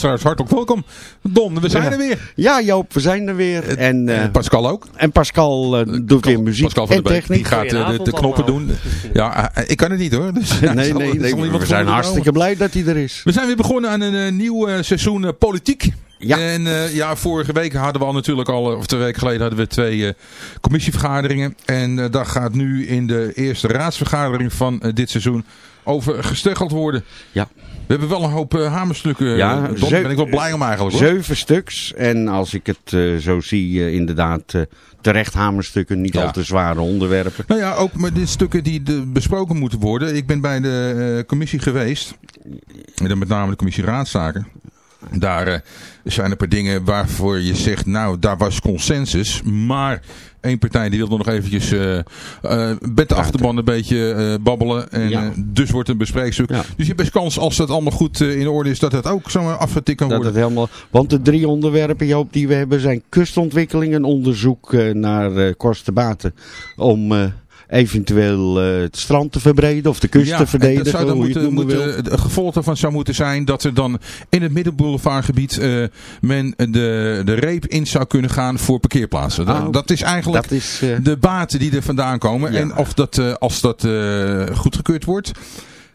luisteraars, hartelijk welkom. Don, we zijn Ja. er weer. Ja, Joop, we zijn er weer. En, eh, En Pascal ook. en Pascal eh, doet weer muziek Pascal van en der Beek, die techniek. gaat eh, de, de, knoppen doen. Ja, eh, ik kan het niet hoor. Dus, ja, Nee, zal- nee, zal nee. We zijn hartstikke blij dat hij er is. We zijn weer begonnen aan een eh, nieuw eh, seizoen eh, politiek. Ja. En eh, ja, vorige week hadden we al natuurlijk al, eh, of twee weken geleden hadden we twee eh, commissievergaderingen. En eh daar gaat nu in de eerste raadsvergadering van eh, dit seizoen over gesteggeld worden. Ja. We hebben wel een hoop eh, hamerstukken. Ja, Don, daar ben ik wel blij om eigenlijk hoor. Zeven stuks. En als ik het eh, zo zie, eh, inderdaad, eh, terecht hamerstukken. Niet Ja. al te zware onderwerpen. Nou ja, ook met de stukken die de, besproken moeten worden. Ik ben bij de eh, commissie geweest. En dan met name de commissie Raadszaken. Daar eh, zijn een paar dingen waarvoor je zegt, nou, daar was consensus. Maar één partij die wilde nog eventjes eh eh, met de achterban een beetje babbelen. En Ja. dus wordt een bespreekstuk. Ja. Dus je hebt best kans, als dat allemaal goed in orde is, dat het ook zo afgetikt kan Dat worden. het helemaal, want de drie onderwerpen, Joop, die we hebben zijn kustontwikkeling, een onderzoek naar kostenbaten om eventueel eh, het strand te verbreden of de kust Ja, te en verdedigen, dat zou dan moeten, moeten, het gevolg daarvan zou moeten zijn dat er dan in het middenboulevardgebied eh men de, de reep in zou kunnen gaan voor parkeerplaatsen. Dat, Ah, dat is eigenlijk Dat is, eh, de baten die er vandaan komen. Ja. En of dat, als dat goedgekeurd wordt,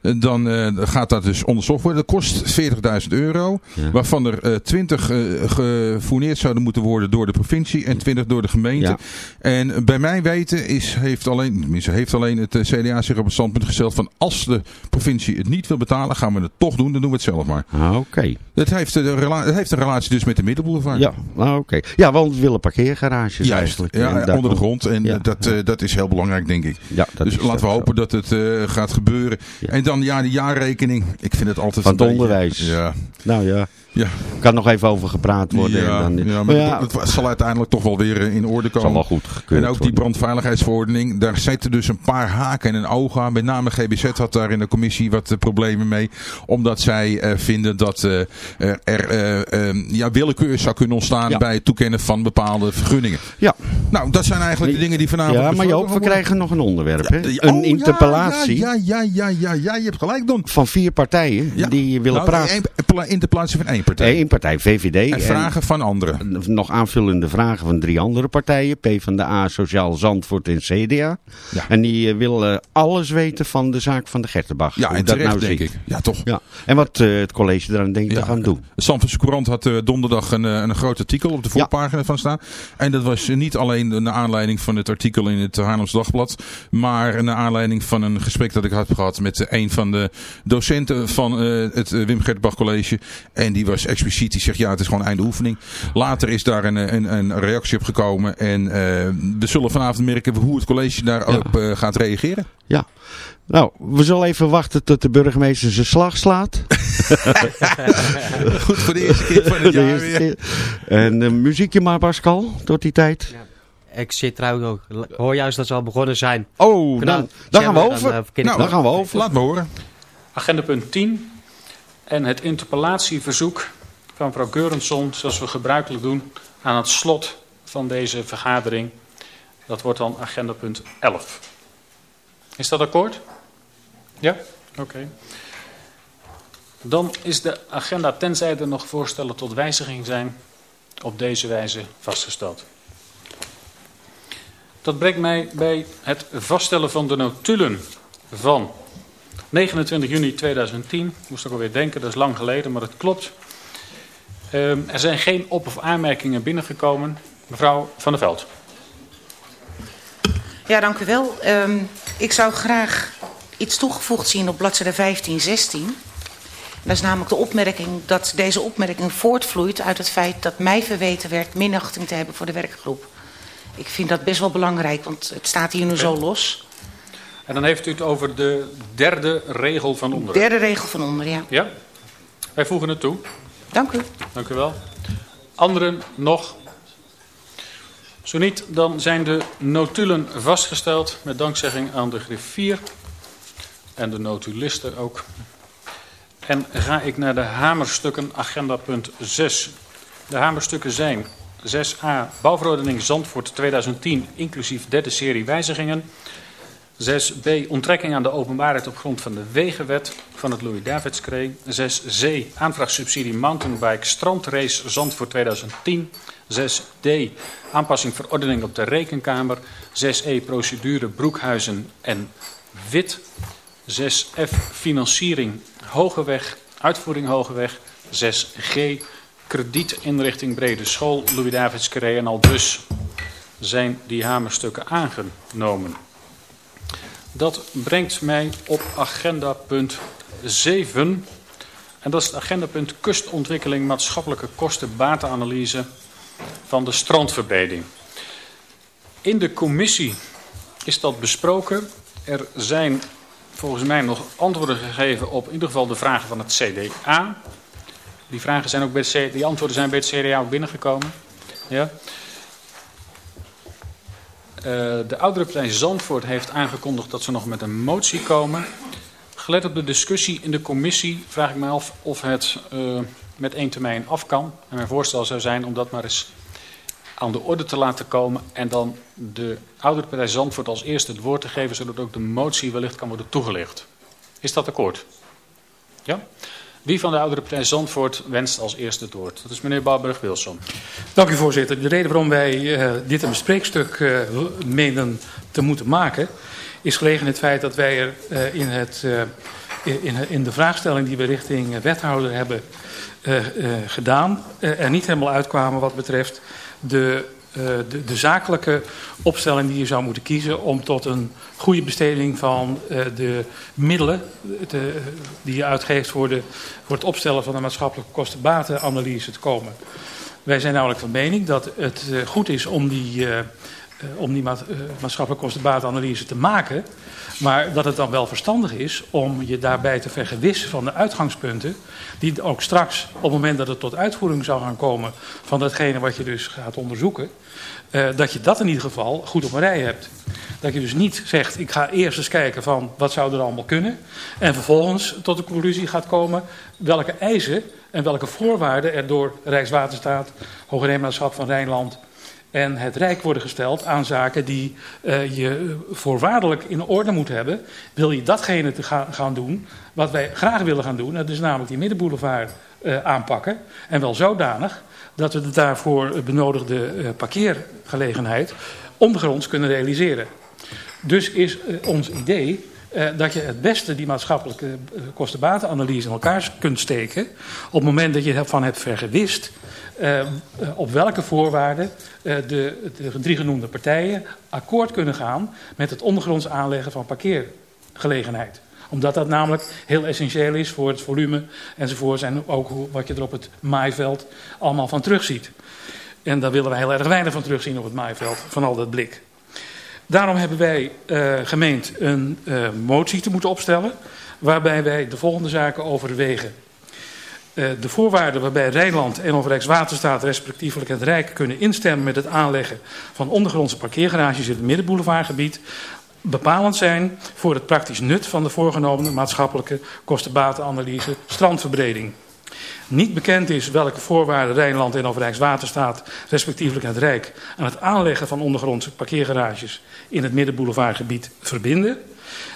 dan eh, gaat dat dus onderzocht worden. Dat kost 40.000 euro, Ja. waarvan er eh, 20 eh, gefourneerd zouden moeten worden door de provincie en 20 door de gemeente. Ja. En bij mijn weten is, heeft, alleen, heeft alleen het eh, CDA zich op het standpunt gesteld van als de provincie het niet wil betalen, gaan we het toch doen, dan doen we het zelf maar. ah, Oké. Het heeft, heeft een relatie dus met de middenboulevard. Ja, nou, oké. Ja, want we willen parkeergarages Juist, eigenlijk. ja, En onder de grond. En eh, dat, eh, dat is heel belangrijk, denk ik. Ja, dat dus laten we dat hopen zo. dat het eh, gaat gebeuren. Ja. En dan ja, de jaarrekening. Ik vind het altijd Van een het beetje- onderwijs. Ja, Nou ja, ja, kan nog even over gepraat worden. ja, en dan, ja, maar ja, het, het zal uiteindelijk toch wel weer eh, in orde komen. zal wel goed gekeurd En ook die brandveiligheidsverordening, daar zitten dus een paar haken en een oog aan. Met name GBZ had daar in de commissie wat eh, problemen mee. Omdat zij eh, vinden dat er eh, ja, willekeur zou kunnen ontstaan Ja. bij het toekennen van bepaalde vergunningen. Ja, Nou, dat zijn eigenlijk de dingen die vanavond ja maar Joop, we krijgen nog een onderwerp. Hè? Een oh, interpellatie Ja, ja, ja, ja, ja, je hebt gelijk, Don. van vier partijen die willen Nou, praten. interpellatie van één partij. Eén partij, VVD. en vragen van anderen. nog aanvullende vragen van drie andere partijen. PvdA, Sociaal Zandvoort en CDA. Ja. En die eh, willen alles weten van de zaak van de Gertenbach. Ja, en dat nou denk ik. Ja, toch. Ja. En wat eh, het college eraan denkt te gaan doen. De Zandvoortse Courant had eh, donderdag een, een groot artikel op de voorpagina van staan. En dat was niet alleen naar aanleiding van het artikel in het Haarlems Dagblad. Maar naar aanleiding van een gesprek dat ik had gehad met een van de docenten van het Wim Gertenbach College. En die was expliciet, die zegt ja het is gewoon einde oefening. Later is daar een, een, een reactie op gekomen. En eh, we zullen vanavond merken hoe het college daarop eh, gaat reageren. Ja. Nou, we zullen even wachten tot de burgemeester zijn slag slaat. Goed voor de eerste keer van het De jaar weer. keer. En eh, muziekje maar Pascal, tot die tijd. Ik zit trouwens ook. Ik hoor juist dat ze al begonnen zijn. Oh, Gedaan. dan, dan gaan we Dan, over. ik Nou, dan gaan we over. Laat me horen. Agenda punt 10 en het interpellatieverzoek van mevrouw Geurenson, zoals we gebruikelijk doen, aan het slot van deze vergadering. Dat wordt dan agenda punt 11. Is dat akkoord? Ja? Oké. Dan is de agenda, tenzij er nog voorstellen tot wijziging zijn, op deze wijze vastgesteld. Dat brengt mij bij het vaststellen van de notulen van 29 juni 2010. Moest ook alweer denken, dat is lang geleden, maar het klopt. Ehm, er zijn geen op- of aanmerkingen binnengekomen. Mevrouw Van der Veld. Ja, dank u wel. Um, ik zou graag iets toegevoegd zien op bladzijde 15, 16. Dat is namelijk de opmerking dat deze opmerking voortvloeit uit het feit dat mij verweten werd minachting te hebben voor de werkgroep. Ik vind dat best wel belangrijk, want het staat hier nu zo los. En dan heeft u het over de derde regel van onder. Derde regel van onder, ja. Ja, wij voegen het toe. Dank u. Dank u wel. Anderen nog? Zo niet, dan zijn de notulen vastgesteld met dankzegging aan de griffier en de notulisten ook. En ga ik naar de hamerstukken, agenda punt 6. De hamerstukken zijn 6a, bouwverordening Zandvoort 2010, inclusief derde serie wijzigingen. 6b, onttrekking aan de openbaarheid op grond van de wegenwet van het Louis-Davidskree. 6c, aanvraagsubsidie mountainbike strandrace Zandvoort 2010. 6d, aanpassing verordening op de rekenkamer. 6e, procedure Broekhuizen en Wit. 6f, financiering Hogeweg, uitvoering Hogeweg. 6g, kredietinrichting Brede School, Louis Davids en al dus zijn die hamerstukken aangenomen. Dat brengt mij op agenda punt 7. En dat is het agendapunt kustontwikkeling maatschappelijke kosten-batenanalyse van de strandverbreding. In de commissie is dat besproken. Er zijn volgens mij nog antwoorden gegeven op in ieder geval de vragen van het CDA. Die, vragen zijn ook bij het die antwoorden zijn bij het CDA ook binnengekomen. Ja. Uh, de oudere Zandvoort heeft aangekondigd dat ze nog met een motie komen. Gelet op de discussie in de commissie vraag ik me af of het uh, met één termijn af kan. En mijn voorstel zou zijn om dat maar eens aan de orde te laten komen en dan de oudere partij Zandvoort als eerste het woord te geven, zodat ook de motie wellicht kan worden toegelicht. Is dat akkoord? Ja? Wie van de oudere partij Zandvoort wenst als eerste het woord? Dat is meneer Barburg-Wilson. Dank u voorzitter. De reden waarom wij uh, dit een bespreekstuk uh, menen te moeten maken... is gelegen in het feit dat wij er uh, in, het, in, in, de vraagstelling die we richting wethouder hebben gedaan... er niet helemaal uitkwamen wat betreft de, de, de, zakelijke opstelling die je zou moeten kiezen om tot een goede besteding van uh, de middelen te, die je uitgeeft voor, het opstellen van de maatschappelijke kostenbatenanalyse te komen. Wij zijn namelijk van mening dat het uh, goed is om die, om die ma maatschappelijke kostenbatenanalyse te maken. Maar dat het dan wel verstandig is om je daarbij te vergewissen van de uitgangspunten. Die ook straks, op het moment dat het tot uitvoering zou gaan komen van datgene wat je dus gaat onderzoeken. Uh, dat je dat in ieder geval goed op een rij hebt. Dat je dus niet zegt, ik ga eerst eens kijken van wat zou er allemaal kunnen. En vervolgens tot de conclusie gaat komen welke eisen en welke voorwaarden er door Rijkswaterstaat, Hoogheemraadschap van Rijnland en het Rijk worden gesteld aan zaken die uh, je voorwaardelijk in orde moet hebben. Wil je datgene te gaan, doen wat wij graag willen gaan doen, dat is namelijk die middenboulevard uh, aanpakken. En wel zodanig dat we de daarvoor benodigde uh, parkeergelegenheid ondergronds kunnen realiseren. Dus is ons idee dat je het beste die maatschappelijke kostenbatenanalyse in elkaar kunt steken. op het moment dat je ervan hebt vergewist uh, op welke voorwaarden uh, de, de drie genoemde partijen akkoord kunnen gaan met het ondergronds aanleggen van parkeergelegenheid. Omdat dat namelijk heel essentieel is voor het volume enzovoort en ook wat je er op het maaiveld allemaal van terugziet. En daar willen wij heel erg weinig van terugzien op het maaiveld, van al dat blik. Daarom hebben wij uh, gemeend een motie te moeten opstellen, waarbij wij de volgende zaken overwegen. Uh, de voorwaarden waarbij Rijnland en of Rijkswaterstaat respectievelijk het Rijk kunnen instemmen met het aanleggen van ondergrondse parkeergarages in het middenboulevardgebied bepalend zijn voor het praktisch nut van de voorgenomen maatschappelijke kostenbatenanalyse strandverbreding. Niet bekend is welke voorwaarden Rijnland en of Rijkswaterstaat respectievelijk het Rijk aan het aanleggen van ondergrondse parkeergarages in het middenboulevardgebied verbinden.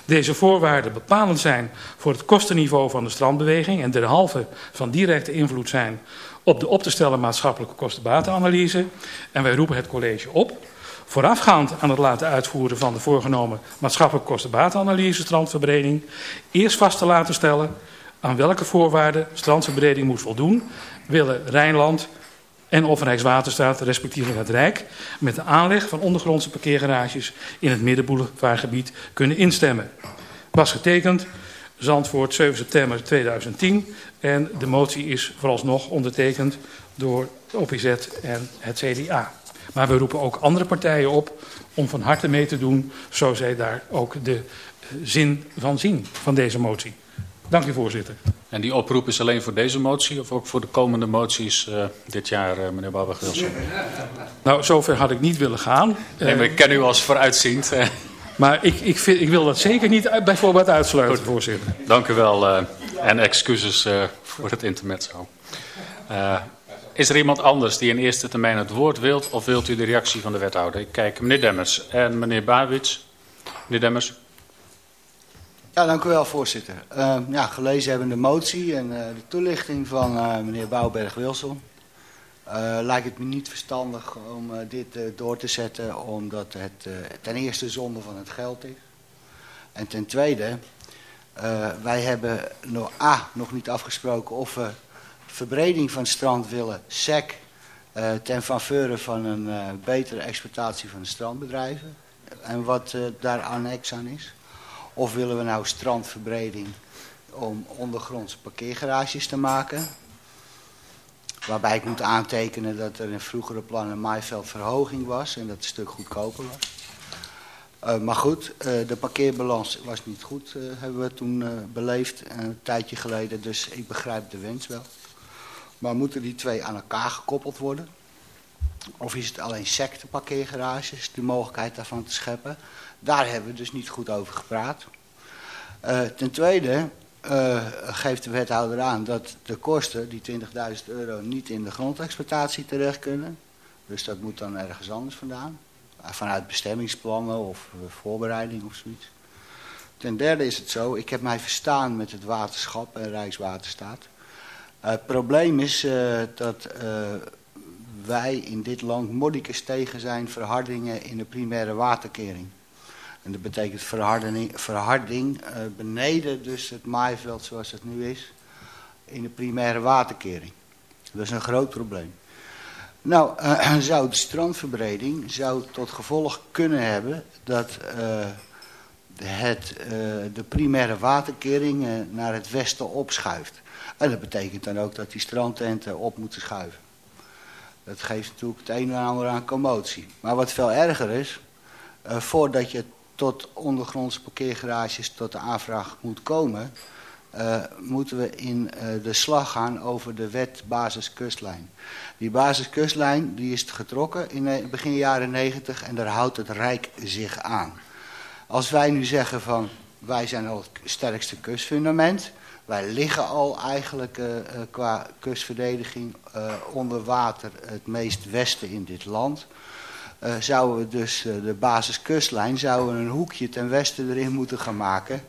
Deze voorwaarden bepalend zijn voor het kostenniveau van de strandbeweging en derhalve van directe invloed zijn op de op te stellen maatschappelijke kostenbatenanalyse. En wij roepen het college op, voorafgaand aan het laten uitvoeren van de voorgenomen maatschappelijke kostenbatenanalyse strandverbreding, eerst vast te laten stellen aan welke voorwaarden strandverbreding moet voldoen, willen Rijnland en of Rijkswaterstaat, respectievelijk het Rijk, met de aanleg van ondergrondse parkeergarages in het middenboulevardgebied kunnen instemmen. Was getekend Zandvoort 7 september 2010 en de motie is vooralsnog ondertekend door OPZ en het CDA. Maar we roepen ook andere partijen op om van harte mee te doen, zo zij daar ook de zin van zien van deze motie. Dank u voorzitter. En die oproep is alleen voor deze motie of ook voor de komende moties uh, dit jaar, uh, meneer Bouwberg-Wilson? Nou, zover had ik niet willen gaan. Nee, maar ik ken u als vooruitziend. Maar ik, ik, vind, ik wil dat zeker niet bijvoorbeeld uitsluiten, Goed. voorzitter. Dank u wel en excuses voor het intermezzo. is er iemand anders die in eerste termijn het woord wilt of wilt u de reactie van de wethouder? Ik kijk meneer Demmers en meneer Bawits. Meneer Demmers. Ja, dank u wel, voorzitter. Uh, ja, gelezen hebben de motie en uh, de toelichting van uh, meneer Bouwberg-Wilson. lijkt het me niet verstandig om dit door te zetten, omdat het ten eerste zonde van het geld is. En ten tweede, wij hebben nog, A, nog niet afgesproken of we verbreding van het strand willen, SEC, ten faveur van een betere exploitatie van de strandbedrijven. En wat daar annex aan is. Of willen we nou strandverbreding om ondergrondse parkeergarages te maken. Waarbij ik moet aantekenen dat er in vroegere plannen een maaiveldverhoging was en dat het stuk goedkoper was. Uh, maar goed, uh, de parkeerbalans was niet goed, uh, hebben we toen beleefd, een tijdje geleden. Dus ik begrijp de wens wel. Maar moeten die twee aan elkaar gekoppeld worden? Of is het alleen secte parkeergarages, de mogelijkheid daarvan te scheppen? Daar hebben we dus niet goed over gepraat. Uh, ten tweede uh, geeft de wethouder aan dat de kosten, die 20.000 euro, niet in de grondexploitatie terecht kunnen. Dus dat moet dan ergens anders vandaan. Uh, vanuit bestemmingsplannen of voorbereiding of zoiets. Ten derde is het zo, ik heb mij verstaan met het waterschap en Rijkswaterstaat. het probleem is dat wij in dit land modicus tegen zijn verhardingen in de primaire waterkering. En dat betekent verharding, uh, beneden dus het maaiveld zoals het nu is, in de primaire waterkering. Dat is een groot probleem. Nou, uh, zou de strandverbreding zou tot gevolg kunnen hebben dat uh, het, de primaire waterkering naar het westen opschuift. En dat betekent dan ook dat die strandtenten op moeten schuiven. Dat geeft natuurlijk het een en ander aan commotie. Maar wat veel erger is, voordat je tot ondergrondse parkeergarages tot de aanvraag moet komen, uh, moeten we in uh, de slag gaan over de wet basiskustlijn. Die basiskustlijn die is getrokken in begin jaren 90 en daar houdt het Rijk zich aan. Als wij nu zeggen van wij zijn al het sterkste kustfundament, wij liggen al eigenlijk qua kustverdediging onder water het meest westen in dit land uh, zouden we dus uh, de basiskustlijn, zouden we een hoekje ten westen erin moeten gaan maken.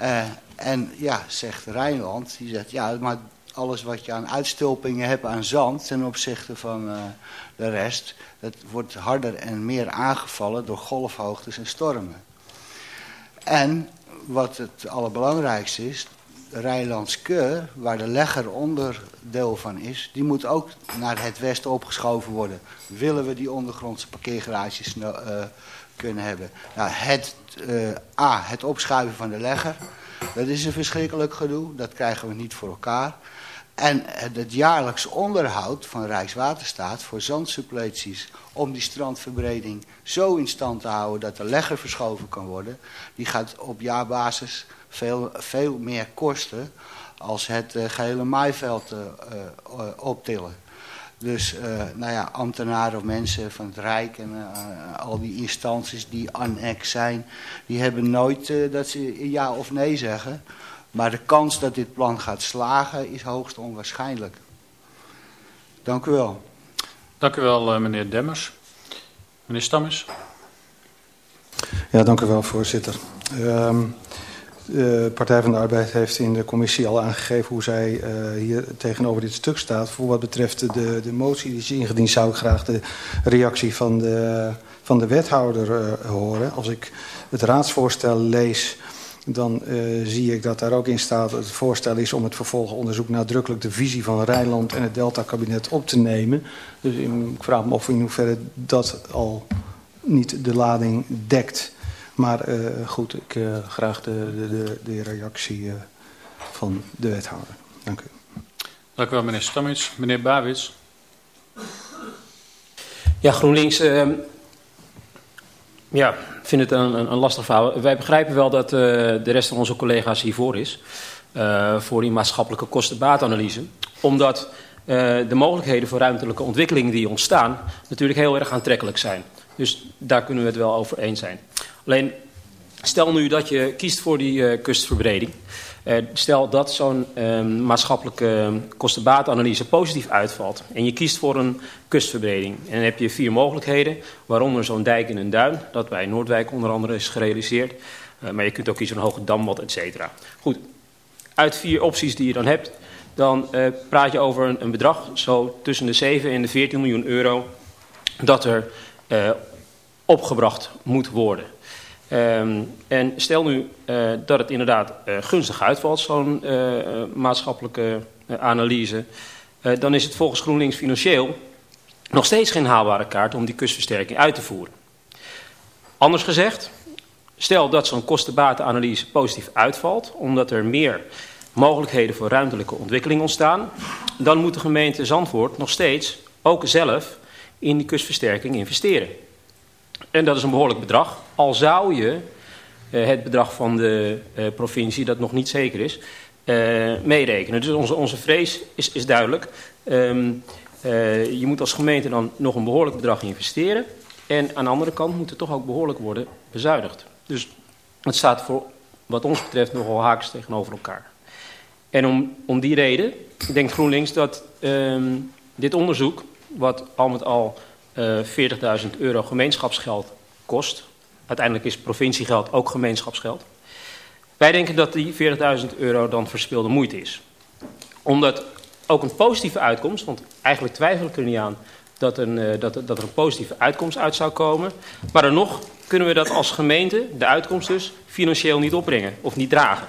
Uh, en ja, zegt Rijnland, die zegt, ja, maar alles wat je aan uitstulpingen hebt aan zand ten opzichte van de rest, dat wordt harder en meer aangevallen door golfhoogtes en stormen. En wat het allerbelangrijkste is, Rijnlands Keur, waar de legger onderdeel van is, die moet ook naar het westen opgeschoven worden. Willen we die ondergrondse parkeergarages uh, kunnen hebben? Nou, het, uh, A, het opschuiven van de legger, dat is een verschrikkelijk gedoe, dat krijgen we niet voor elkaar. En het jaarlijks onderhoud van Rijkswaterstaat voor zandsuppleties om die strandverbreding zo in stand te houden dat de legger verschoven kan worden, die gaat op jaarbasis veel, veel meer kosten als het uh, gehele maaiveld uh, uh, optillen. Dus nou ja, ambtenaren of mensen van het Rijk en al die instanties die annex zijn, die hebben nooit dat ze ja of nee zeggen. Maar de kans dat dit plan gaat slagen is hoogst onwaarschijnlijk. Dank u wel. Dank u wel, meneer Demmers. Meneer Stammers. Ja, dank u wel, voorzitter. Um, de Partij van de Arbeid heeft in de commissie al aangegeven hoe zij uh, hier tegenover dit stuk staat. Voor wat betreft de, de motie die is ingediend, zou ik graag de reactie van de, van de wethouder uh, horen. Als ik het raadsvoorstel lees, dan zie ik dat daar ook in staat... het voorstel is om het vervolgonderzoek nadrukkelijk... de visie van Rijnland en het Delta-kabinet op te nemen. Dus ik vraag me af in hoeverre dat al niet de lading dekt. Maar uh, goed, ik uh, graag de, de, de reactie van de wethouder. Dank u. Dank u wel, meneer Stammits. Meneer Bawits. Ja, GroenLinks... Uh, ja, vind het een, een, een, lastig verhaal. Wij begrijpen wel dat uh, de rest van onze collega's hiervoor is. Uh, voor die maatschappelijke kostenbaatanalyse. Omdat uh, de mogelijkheden voor ruimtelijke ontwikkelingen die ontstaan... natuurlijk heel erg aantrekkelijk zijn. Dus daar kunnen we het wel over eens zijn. Alleen, stel nu dat je kiest voor die kustverbreding... Uh, stel dat zo'n uh, maatschappelijke kostenbaatanalyse positief uitvalt en je kiest voor een kustverbreding. En dan heb je vier mogelijkheden, waaronder zo'n dijk in een duin, dat bij Noordwijk onder andere is gerealiseerd. Uh, maar je kunt ook kiezen een hoge damwad, et cetera. Goed, uit vier opties die je dan hebt, dan praat je over een, bedrag zo tussen de 7 en de 14 miljoen euro dat er opgebracht moet worden. Um, en stel nu uh, dat het inderdaad uh, gunstig uitvalt, zo'n uh, maatschappelijke analyse, dan is het volgens GroenLinks financieel nog steeds geen haalbare kaart om die kustversterking uit te voeren. Anders gezegd, stel dat zo'n kostenbatenanalyse positief uitvalt, omdat er meer mogelijkheden voor ruimtelijke ontwikkeling ontstaan, dan moet de gemeente Zandvoort nog steeds ook zelf in die kustversterking investeren. En dat is een behoorlijk bedrag. Al zou je uh, het bedrag van de uh, provincie, dat nog niet zeker is, uh, meerekenen. Dus onze, onze vrees is, is duidelijk. Um, je moet als gemeente dan nog een behoorlijk bedrag investeren. En aan de andere kant moet het toch ook behoorlijk worden bezuinigd. Dus het staat voor wat ons betreft nogal haaks tegenover elkaar. En om, om die reden denkt GroenLinks dat um, dit onderzoek, wat al met al uh, 40.000 euro gemeenschapsgeld kost. Uiteindelijk is provinciegeld ook gemeenschapsgeld. Wij denken dat die 40.000 euro dan verspilde moeite is. Omdat ook een positieve uitkomst, want eigenlijk twijfel ik er niet aan dat, een, uh, dat, dat er een positieve uitkomst uit zou komen. Maar dan nog kunnen we dat als gemeente, de uitkomst dus, financieel niet opbrengen of niet dragen.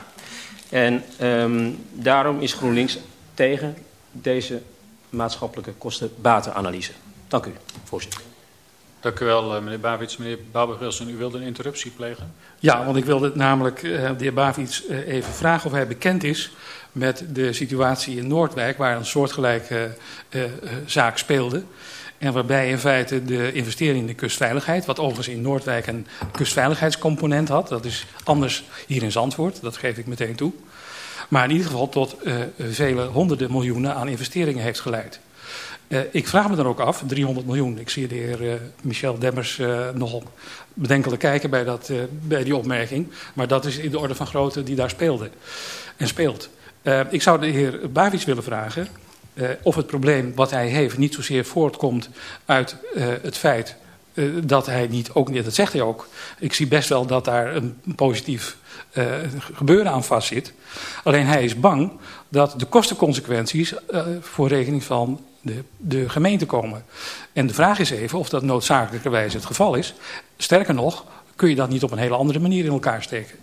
En um, daarom is GroenLinks tegen deze maatschappelijke kosten-batenanalyse. Dank u, voorzitter. Dank u wel, eh, meneer Bavits. Meneer Bouwberg-Wilson, u wilde een interruptie plegen? Ja, want ik wilde namelijk uh, de heer Bavits uh, even vragen of hij bekend is met de situatie in Noordwijk, waar een soortgelijke uh, zaak speelde. En waarbij in feite de investering in de kustveiligheid, wat overigens in Noordwijk een kustveiligheidscomponent had, dat is anders hier in Zandvoort, dat geef ik meteen toe. Maar in ieder geval tot vele honderden miljoenen aan investeringen heeft geleid. Uh, ik vraag me dan ook af, 300 miljoen. Ik zie de heer uh, Michel Demmers uh, nogal bedenkelijk kijken bij, dat, bij die opmerking. Maar dat is in de orde van grootte die daar speelde en speelt. ik zou de heer Bavic willen vragen of het probleem wat hij heeft niet zozeer voortkomt uit het feit dat hij niet, ook niet, dat zegt hij ook. Ik zie best wel dat daar een positief gebeuren aan vastzit. Alleen hij is bang dat de kostenconsequenties voor rekening van de, de gemeente komen. En de vraag is even of dat noodzakelijkerwijs het geval is. Sterker nog, kun je dat niet op een hele andere manier in elkaar steken.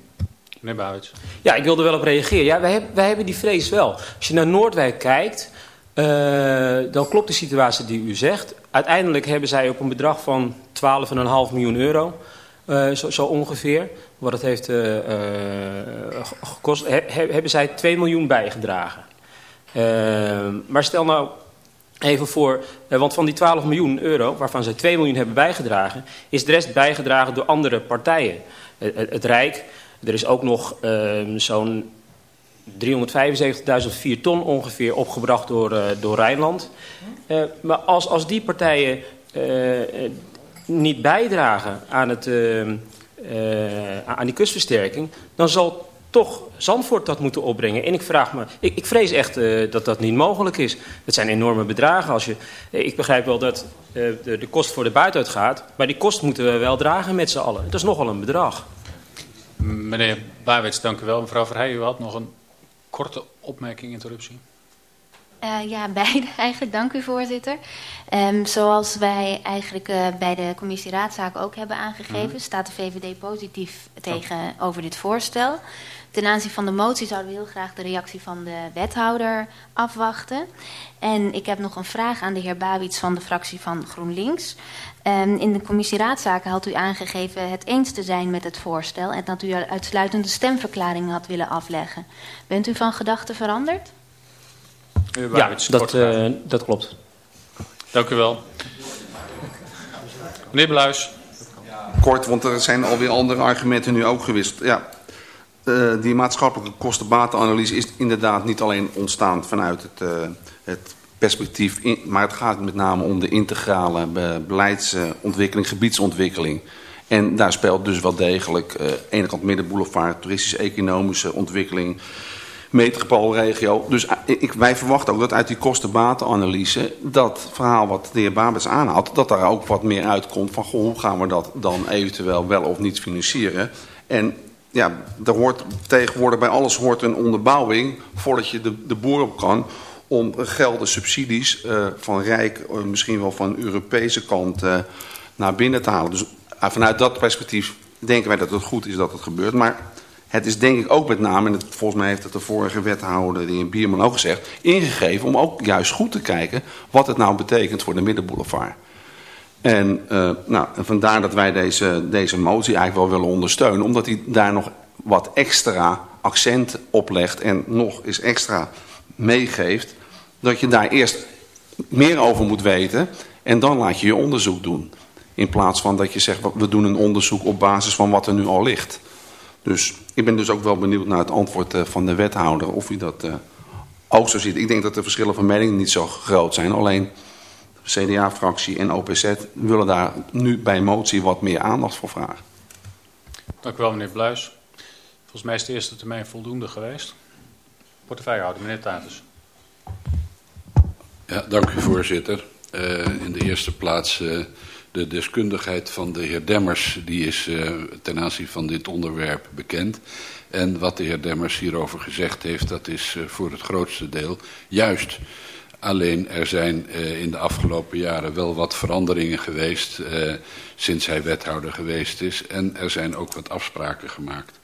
Meneer Bouwits. Ja, ik wil er wel op reageren. Ja, wij, hebben, wij hebben die vrees wel. Als je naar Noordwijk kijkt, uh, dan klopt de situatie die u zegt. Uiteindelijk hebben zij op een bedrag van 12,5 miljoen euro, uh, zo, zo, ongeveer, wat het heeft uh, gekost, he, hebben zij 2 miljoen bijgedragen. maar stel nou Even voor, eh, want van die 12 miljoen euro, waarvan zij 2 miljoen hebben bijgedragen, is de rest bijgedragen door andere partijen. Het, het, het Rijk, er is ook nog uh, zo'n 375.000 4 ton ongeveer opgebracht door, door Rijnland. Maar als, als die partijen niet bijdragen aan, het, aan die kustversterking, dan zal toch Zandvoort dat moeten opbrengen. En ik vraag me, ik, ik vrees echt uh, dat dat niet mogelijk is. Het zijn enorme bedragen. Als je, uh, ik begrijp wel dat uh, de, de kost voor de buiten gaat, maar die kost moeten we wel dragen met z'n allen. Dat is nogal een bedrag. Meneer Baarwets, dank u wel. Mevrouw Verheijen, u had nog een korte opmerking, interruptie. Uh, ja, beide eigenlijk. Dank u, voorzitter. Um, zoals wij eigenlijk uh, bij de commissie Raadzaken ook hebben aangegeven... Mm. staat de VVD positief tegenover dit voorstel. Ten aanzien van de motie zouden we heel graag de reactie van de wethouder afwachten. En ik heb nog een vraag aan de heer Bawits van de fractie van GroenLinks. Um, in de commissie Raadzaken had u aangegeven het eens te zijn met het voorstel... en dat u uitsluitende stemverklaring had willen afleggen. Bent u van gedachten veranderd? Ja, dat, uh, dat klopt. Dank u wel. Meneer Bluis. Kort, want er zijn alweer andere argumenten nu ook gewist. Ja, uh, die maatschappelijke kostenbatenanalyse is inderdaad niet alleen ontstaan vanuit het, uh, het perspectief, in, maar het gaat met name om de integrale beleidsontwikkeling, gebiedsontwikkeling. En daar speelt dus wel degelijk uh, ene kant middenboulevard, toeristisch-economische ontwikkeling, metropoolregio. Dus ik, wij verwachten ook dat uit die kostenbatenanalyse, dat verhaal wat de heer Babets aanhaalt, dat daar ook wat meer uitkomt van hoe gaan we dat dan eventueel wel of niet financieren. En ja, er hoort tegenwoordig bij alles hoort een onderbouwing voordat je de, de boer op kan om gelden subsidies uh, van Rijk, uh, misschien wel van Europese kant uh, naar binnen te halen. Dus vanuit dat perspectief denken wij dat het goed is dat het gebeurt. Maar het is denk ik ook met name, en het, volgens mij heeft het de vorige wethouder, de heer Bierman ook gezegd, ingegeven om ook juist goed te kijken wat het nou betekent voor de middenboulevard. En, uh, nou, vandaar dat wij deze, deze motie eigenlijk wel willen ondersteunen. Omdat hij daar nog wat extra accent op legt en nog eens extra meegeeft. Dat je daar eerst meer over moet weten en dan laat je je onderzoek doen. In plaats van dat je zegt, we doen een onderzoek op basis van wat er nu al ligt. Dus ik ben dus ook wel benieuwd naar het antwoord uh, van de wethouder. Of u dat uh, ook zo ziet. Ik denk dat de verschillen van mening niet zo groot zijn. Alleen CDA-fractie en OPZ willen daar nu bij motie wat meer aandacht voor vragen. Dank u wel, meneer Bluis. Volgens mij is de eerste termijn voldoende geweest. Portefeuillehouder, meneer Tatus. Ja, dank u, voorzitter. Uh, in de eerste plaats uh, de deskundigheid van de heer Demmers, die is uh, ten aanzien van dit onderwerp bekend. En wat de heer Demmers hierover gezegd heeft, dat is voor het grootste deel juist. Alleen er zijn uh, in de afgelopen jaren wel wat veranderingen geweest uh, sinds hij wethouder geweest is. En er zijn ook wat afspraken gemaakt.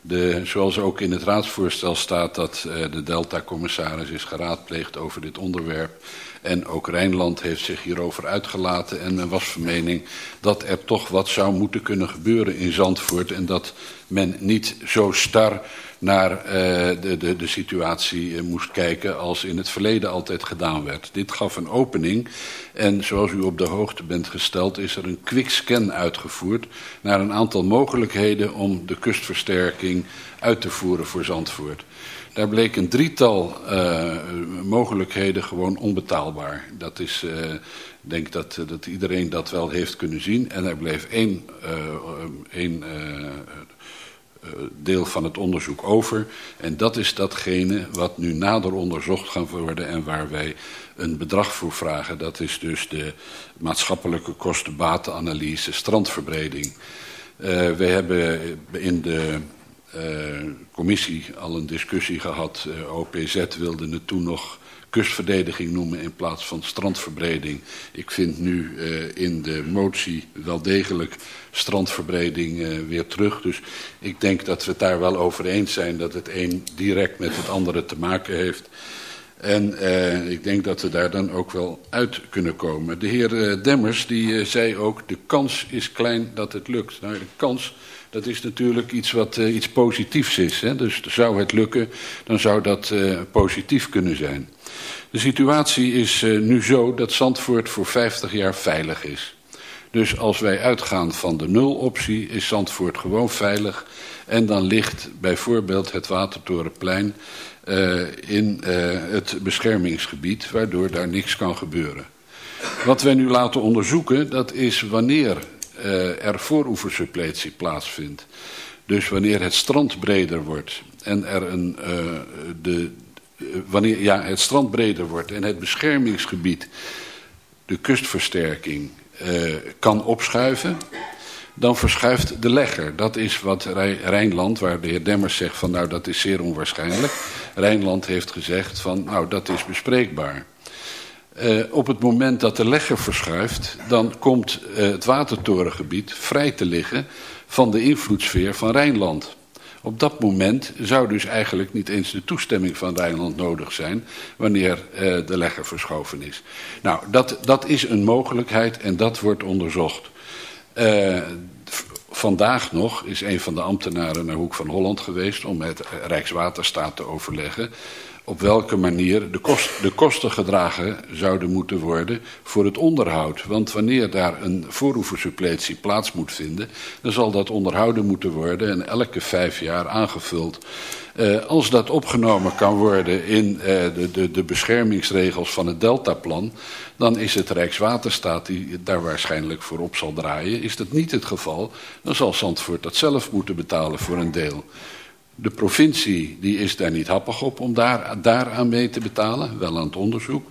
De, zoals ook in het raadsvoorstel staat dat uh, de Delta-commissaris is geraadpleegd over dit onderwerp. En ook Rijnland heeft zich hierover uitgelaten. En men was van mening dat er toch wat zou moeten kunnen gebeuren in Zandvoort. En dat men niet zo star naar uh, de, de, de situatie uh, moest kijken als in het verleden altijd gedaan werd. Dit gaf een opening en zoals u op de hoogte bent gesteld is er een quick scan uitgevoerd naar een aantal mogelijkheden om de kustversterking uit te voeren voor Zandvoort. Daar bleek een drietal uh, mogelijkheden gewoon onbetaalbaar. Dat is, uh, ik denk dat, dat iedereen dat wel heeft kunnen zien. En er bleef één, één deel van het onderzoek over. En dat is datgene wat nu nader onderzocht gaan worden en waar wij een bedrag voor vragen. Dat is dus de maatschappelijke kostenbatenanalyse strandverbreding. We hebben in de commissie al een discussie gehad. Uh, OPZ wilde het toen nog kustverdediging noemen in plaats van strandverbreding. Ik vind nu uh, in de motie wel degelijk strandverbreding weer terug. Dus ik denk dat we het daar wel over eens zijn dat het een direct met het andere te maken heeft. En ik denk dat we daar dan ook wel uit kunnen komen. De heer Demmers die zei ook, de kans is klein dat het lukt. Nou, de kans, dat is natuurlijk iets wat iets positiefs is. Hè? Dus zou het lukken, dan zou dat positief kunnen zijn. De situatie is uh, nu zo dat Zandvoort voor 50 jaar veilig is. Dus als wij uitgaan van de nuloptie is Zandvoort gewoon veilig. En dan ligt bijvoorbeeld het Watertorenplein uh, in uh, het beschermingsgebied, waardoor daar niks kan gebeuren. Wat wij nu laten onderzoeken, dat is wanneer uh, er vooroeversuppletie plaatsvindt. Dus wanneer het strand breder wordt en er een, de, wanneer ja, het strand breder wordt en het beschermingsgebied de kustversterking uh, kan opschuiven, dan verschuift de legger. Dat is wat Rijnland, waar de heer Demmers zegt van nou dat is zeer onwaarschijnlijk. Rijnland heeft gezegd van nou dat is bespreekbaar. Uh, op het moment dat de legger verschuift, dan komt uh, het watertorengebied vrij te liggen van de invloedssfeer van Rijnland. Op dat moment zou dus eigenlijk niet eens de toestemming van Rijnland nodig zijn wanneer uh, de legger verschoven is. Nou, dat, dat is een mogelijkheid en dat wordt onderzocht. vandaag nog is een van de ambtenaren naar Hoek van Holland geweest om met Rijkswaterstaat te overleggen op welke manier de, kost, de kosten gedragen zouden moeten worden voor het onderhoud. Want wanneer daar een vooroeversuppletie plaats moet vinden, dan zal dat onderhouden moeten worden en elke vijf jaar aangevuld. Uh, als dat opgenomen kan worden in uh, de, de, de beschermingsregels van het deltaplan, dan is het Rijkswaterstaat die daar waarschijnlijk voor op zal draaien. Is dat niet het geval, dan zal Zandvoort dat zelf moeten betalen voor een deel. De provincie die is daar niet happig op om daar, daaraan mee te betalen, wel aan het onderzoek.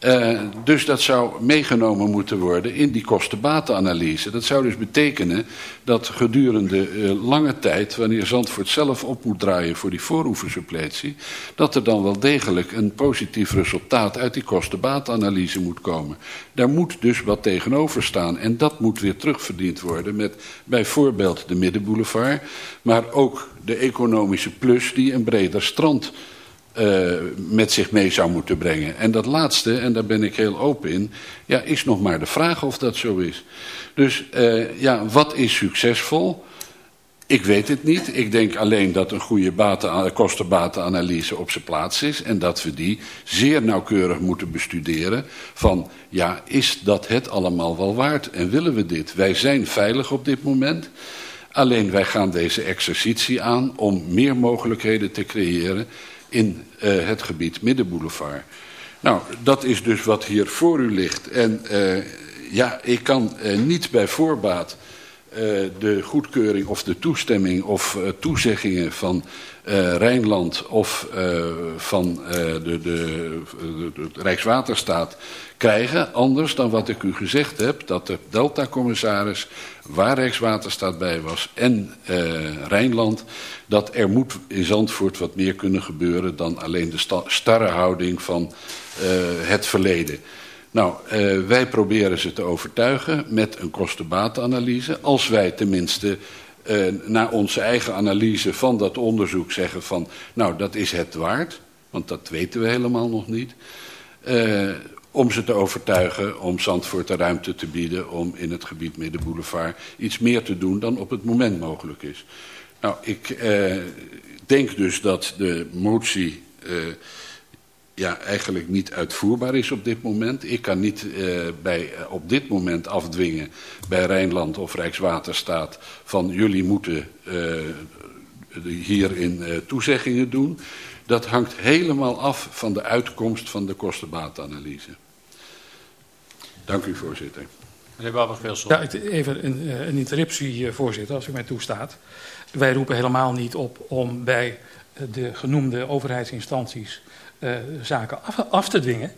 Uh, dus dat zou meegenomen moeten worden in die kostenbatenanalyse. Dat zou dus betekenen dat gedurende uh, lange tijd, wanneer Zandvoort zelf op moet draaien voor die vooroeversuppletie, dat er dan wel degelijk een positief resultaat uit die kostenbatenanalyse moet komen. Daar moet dus wat tegenover staan en dat moet weer terugverdiend worden met bijvoorbeeld de Middenboulevard, maar ook de economische plus die een breder strand uh, met zich mee zou moeten brengen. En dat laatste, en daar ben ik heel open in, ja, is nog maar de vraag of dat zo is. Dus uh, ja, wat is succesvol? Ik weet het niet. Ik denk alleen dat een goede baten, kostenbatenanalyse op zijn plaats is. En dat we die zeer nauwkeurig moeten bestuderen. Van ja, is dat het allemaal wel waard? En willen we dit? Wij zijn veilig op dit moment. Alleen wij gaan deze exercitie aan om meer mogelijkheden te creëren in uh, het gebied Middenboulevard. Nou, dat is dus wat hier voor u ligt. En uh, ja, ik kan uh, niet bij voorbaat de goedkeuring of de toestemming of toezeggingen van Rijnland of van de, de, de, Rijkswaterstaat krijgen. Anders dan wat ik u gezegd heb, dat de Delta-commissaris, waar Rijkswaterstaat bij was en Rijnland, dat er moet in Zandvoort wat meer kunnen gebeuren dan alleen de starre houding van het verleden. Nou, wij proberen ze te overtuigen met een kostenbatenanalyse. Als wij tenminste uh, na onze eigen analyse van dat onderzoek zeggen van... nou, dat is het waard, want dat weten we helemaal nog niet... Uh, om ze te overtuigen om Zandvoort de ruimte te bieden om in het gebied Middenboulevard iets meer te doen dan op het moment mogelijk is. Nou, ik eh, denk dus dat de motie eh, ja, eigenlijk niet uitvoerbaar is op dit moment. Ik kan niet eh, bij, op dit moment afdwingen bij Rijnland of Rijkswaterstaat van jullie moeten uh, hierin uh, toezeggingen doen. Dat hangt helemaal af van de uitkomst van de kostenbaatanalyse. Dank u, voorzitter. Meneer Babber-Wilson. Ja, even een, eh, een interruptie, eh, voorzitter, als u mij toestaat. Wij roepen helemaal niet op om bij de genoemde overheidsinstanties uh, zaken af, te dwingen.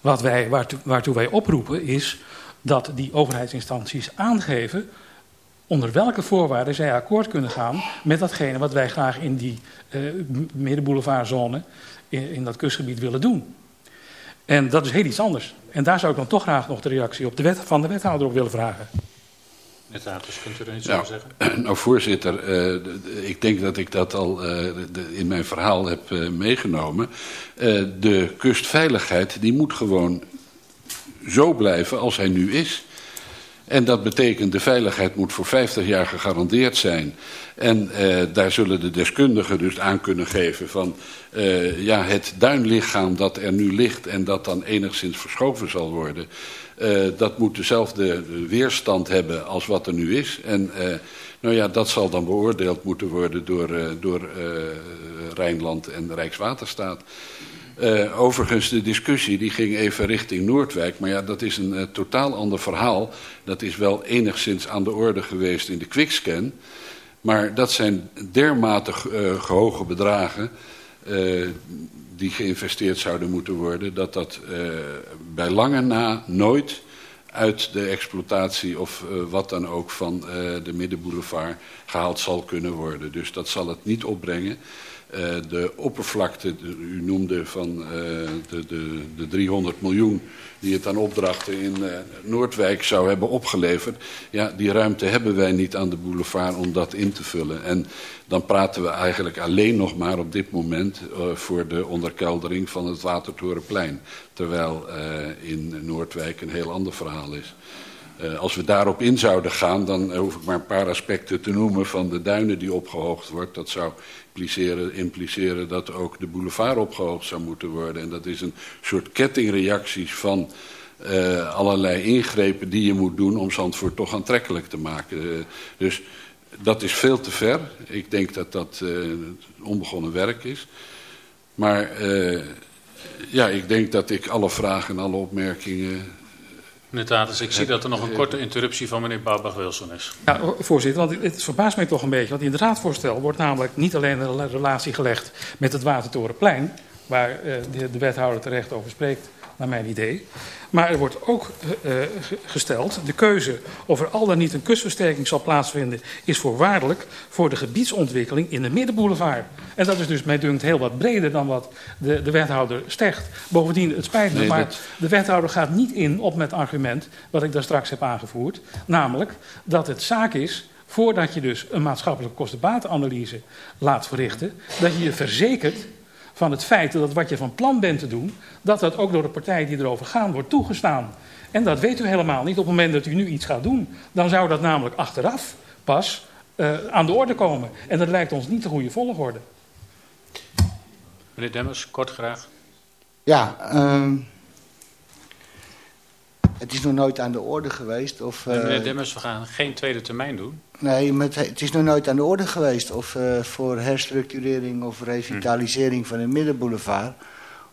Wat wij, waartoe, wij oproepen is dat die overheidsinstanties aangeven onder welke voorwaarden zij akkoord kunnen gaan met datgene wat wij graag in die uh, middenboulevardzone, in, in dat kustgebied willen doen. En dat is heel iets anders. En daar zou ik dan toch graag nog de reactie op de wet, van de wethouder op willen vragen. Kunt u er iets nou, over zeggen? Nou, voorzitter, uh, ik denk dat ik dat al uh, de, in mijn verhaal heb uh, meegenomen. de kustveiligheid die moet gewoon zo blijven als hij nu is. En dat betekent de veiligheid moet voor 50 jaar gegarandeerd zijn. En uh, daar zullen de deskundigen dus aan kunnen geven van uh, ja, het duinlichaam dat er nu ligt en dat dan enigszins verschoven zal worden. Uh, dat moet dezelfde weerstand hebben als wat er nu is. En nou ja, dat zal dan beoordeeld moeten worden door, door Rijnland en Rijkswaterstaat. Overigens, de discussie die ging even richting Noordwijk. Maar ja, dat is een totaal ander verhaal. Dat is wel enigszins aan de orde geweest in de quickscan. Maar dat zijn dermate hoge bedragen... die geïnvesteerd zouden moeten worden... dat dat bij lange na nooit uit de exploitatie of wat dan ook van de Middenboulevard gehaald zal kunnen worden. Dus dat zal het niet opbrengen... uh, de oppervlakte, u noemde van uh, de, de, de 300 miljoen die het aan opdrachten in uh, Noordwijk zou hebben opgeleverd. Ja, die ruimte hebben wij niet aan de boulevard om dat in te vullen. En dan praten we eigenlijk alleen nog maar op dit moment voor de onderkeldering van het Watertorenplein. Terwijl in Noordwijk een heel ander verhaal is. Uh, als we daarop in zouden gaan, dan hoef ik maar een paar aspecten te noemen van de duinen die opgehoogd wordt. Dat zou impliceren, impliceren dat ook de boulevard opgehoogd zou moeten worden. En dat is een soort kettingreacties van uh, allerlei ingrepen die je moet doen om Zandvoort toch aantrekkelijk te maken. Dus dat is veel te ver. Ik denk dat dat onbegonnen werk is. Maar ja, ik denk dat ik alle vragen en alle opmerkingen Meneer Taters, ik zie dat er nog een korte interruptie van meneer Bouwbach-Wilson is. Ja, voorzitter, want het verbaast mij toch een beetje. Want in het raadsvoorstel wordt namelijk niet alleen een relatie gelegd met het Watertorenplein... waar uh, de, de wethouder terecht over spreekt, naar mijn idee. Maar er wordt ook uh, gesteld, de keuze of er al dan niet een kustversterking zal plaatsvinden... is voorwaardelijk voor de gebiedsontwikkeling in de middenboulevard. En dat is dus, mij dunkt, heel wat breder dan wat de, de wethouder stegt. Bovendien, het spijt me, nee, maar dat... de wethouder gaat niet in op met argument... wat ik daar straks heb aangevoerd. Namelijk dat het zaak is voordat je dus een maatschappelijke kostenbatenanalyse laat verrichten... dat je je verzekert van het feit dat wat je van plan bent te doen, dat dat ook door de partijen die erover gaan wordt toegestaan. En dat weet u helemaal niet op het moment dat u nu iets gaat doen. Dan zou dat namelijk achteraf pas uh, aan de orde komen. En dat lijkt ons niet de goede volgorde. Meneer Demmers, kort graag. Ja, um, het is nog nooit aan de orde geweest. Of, uh, meneer Demmers, we gaan geen tweede termijn doen. Nee, met, het is nog nooit aan de orde geweest of uh, voor herstructurering of revitalisering hm. van de middenboulevard...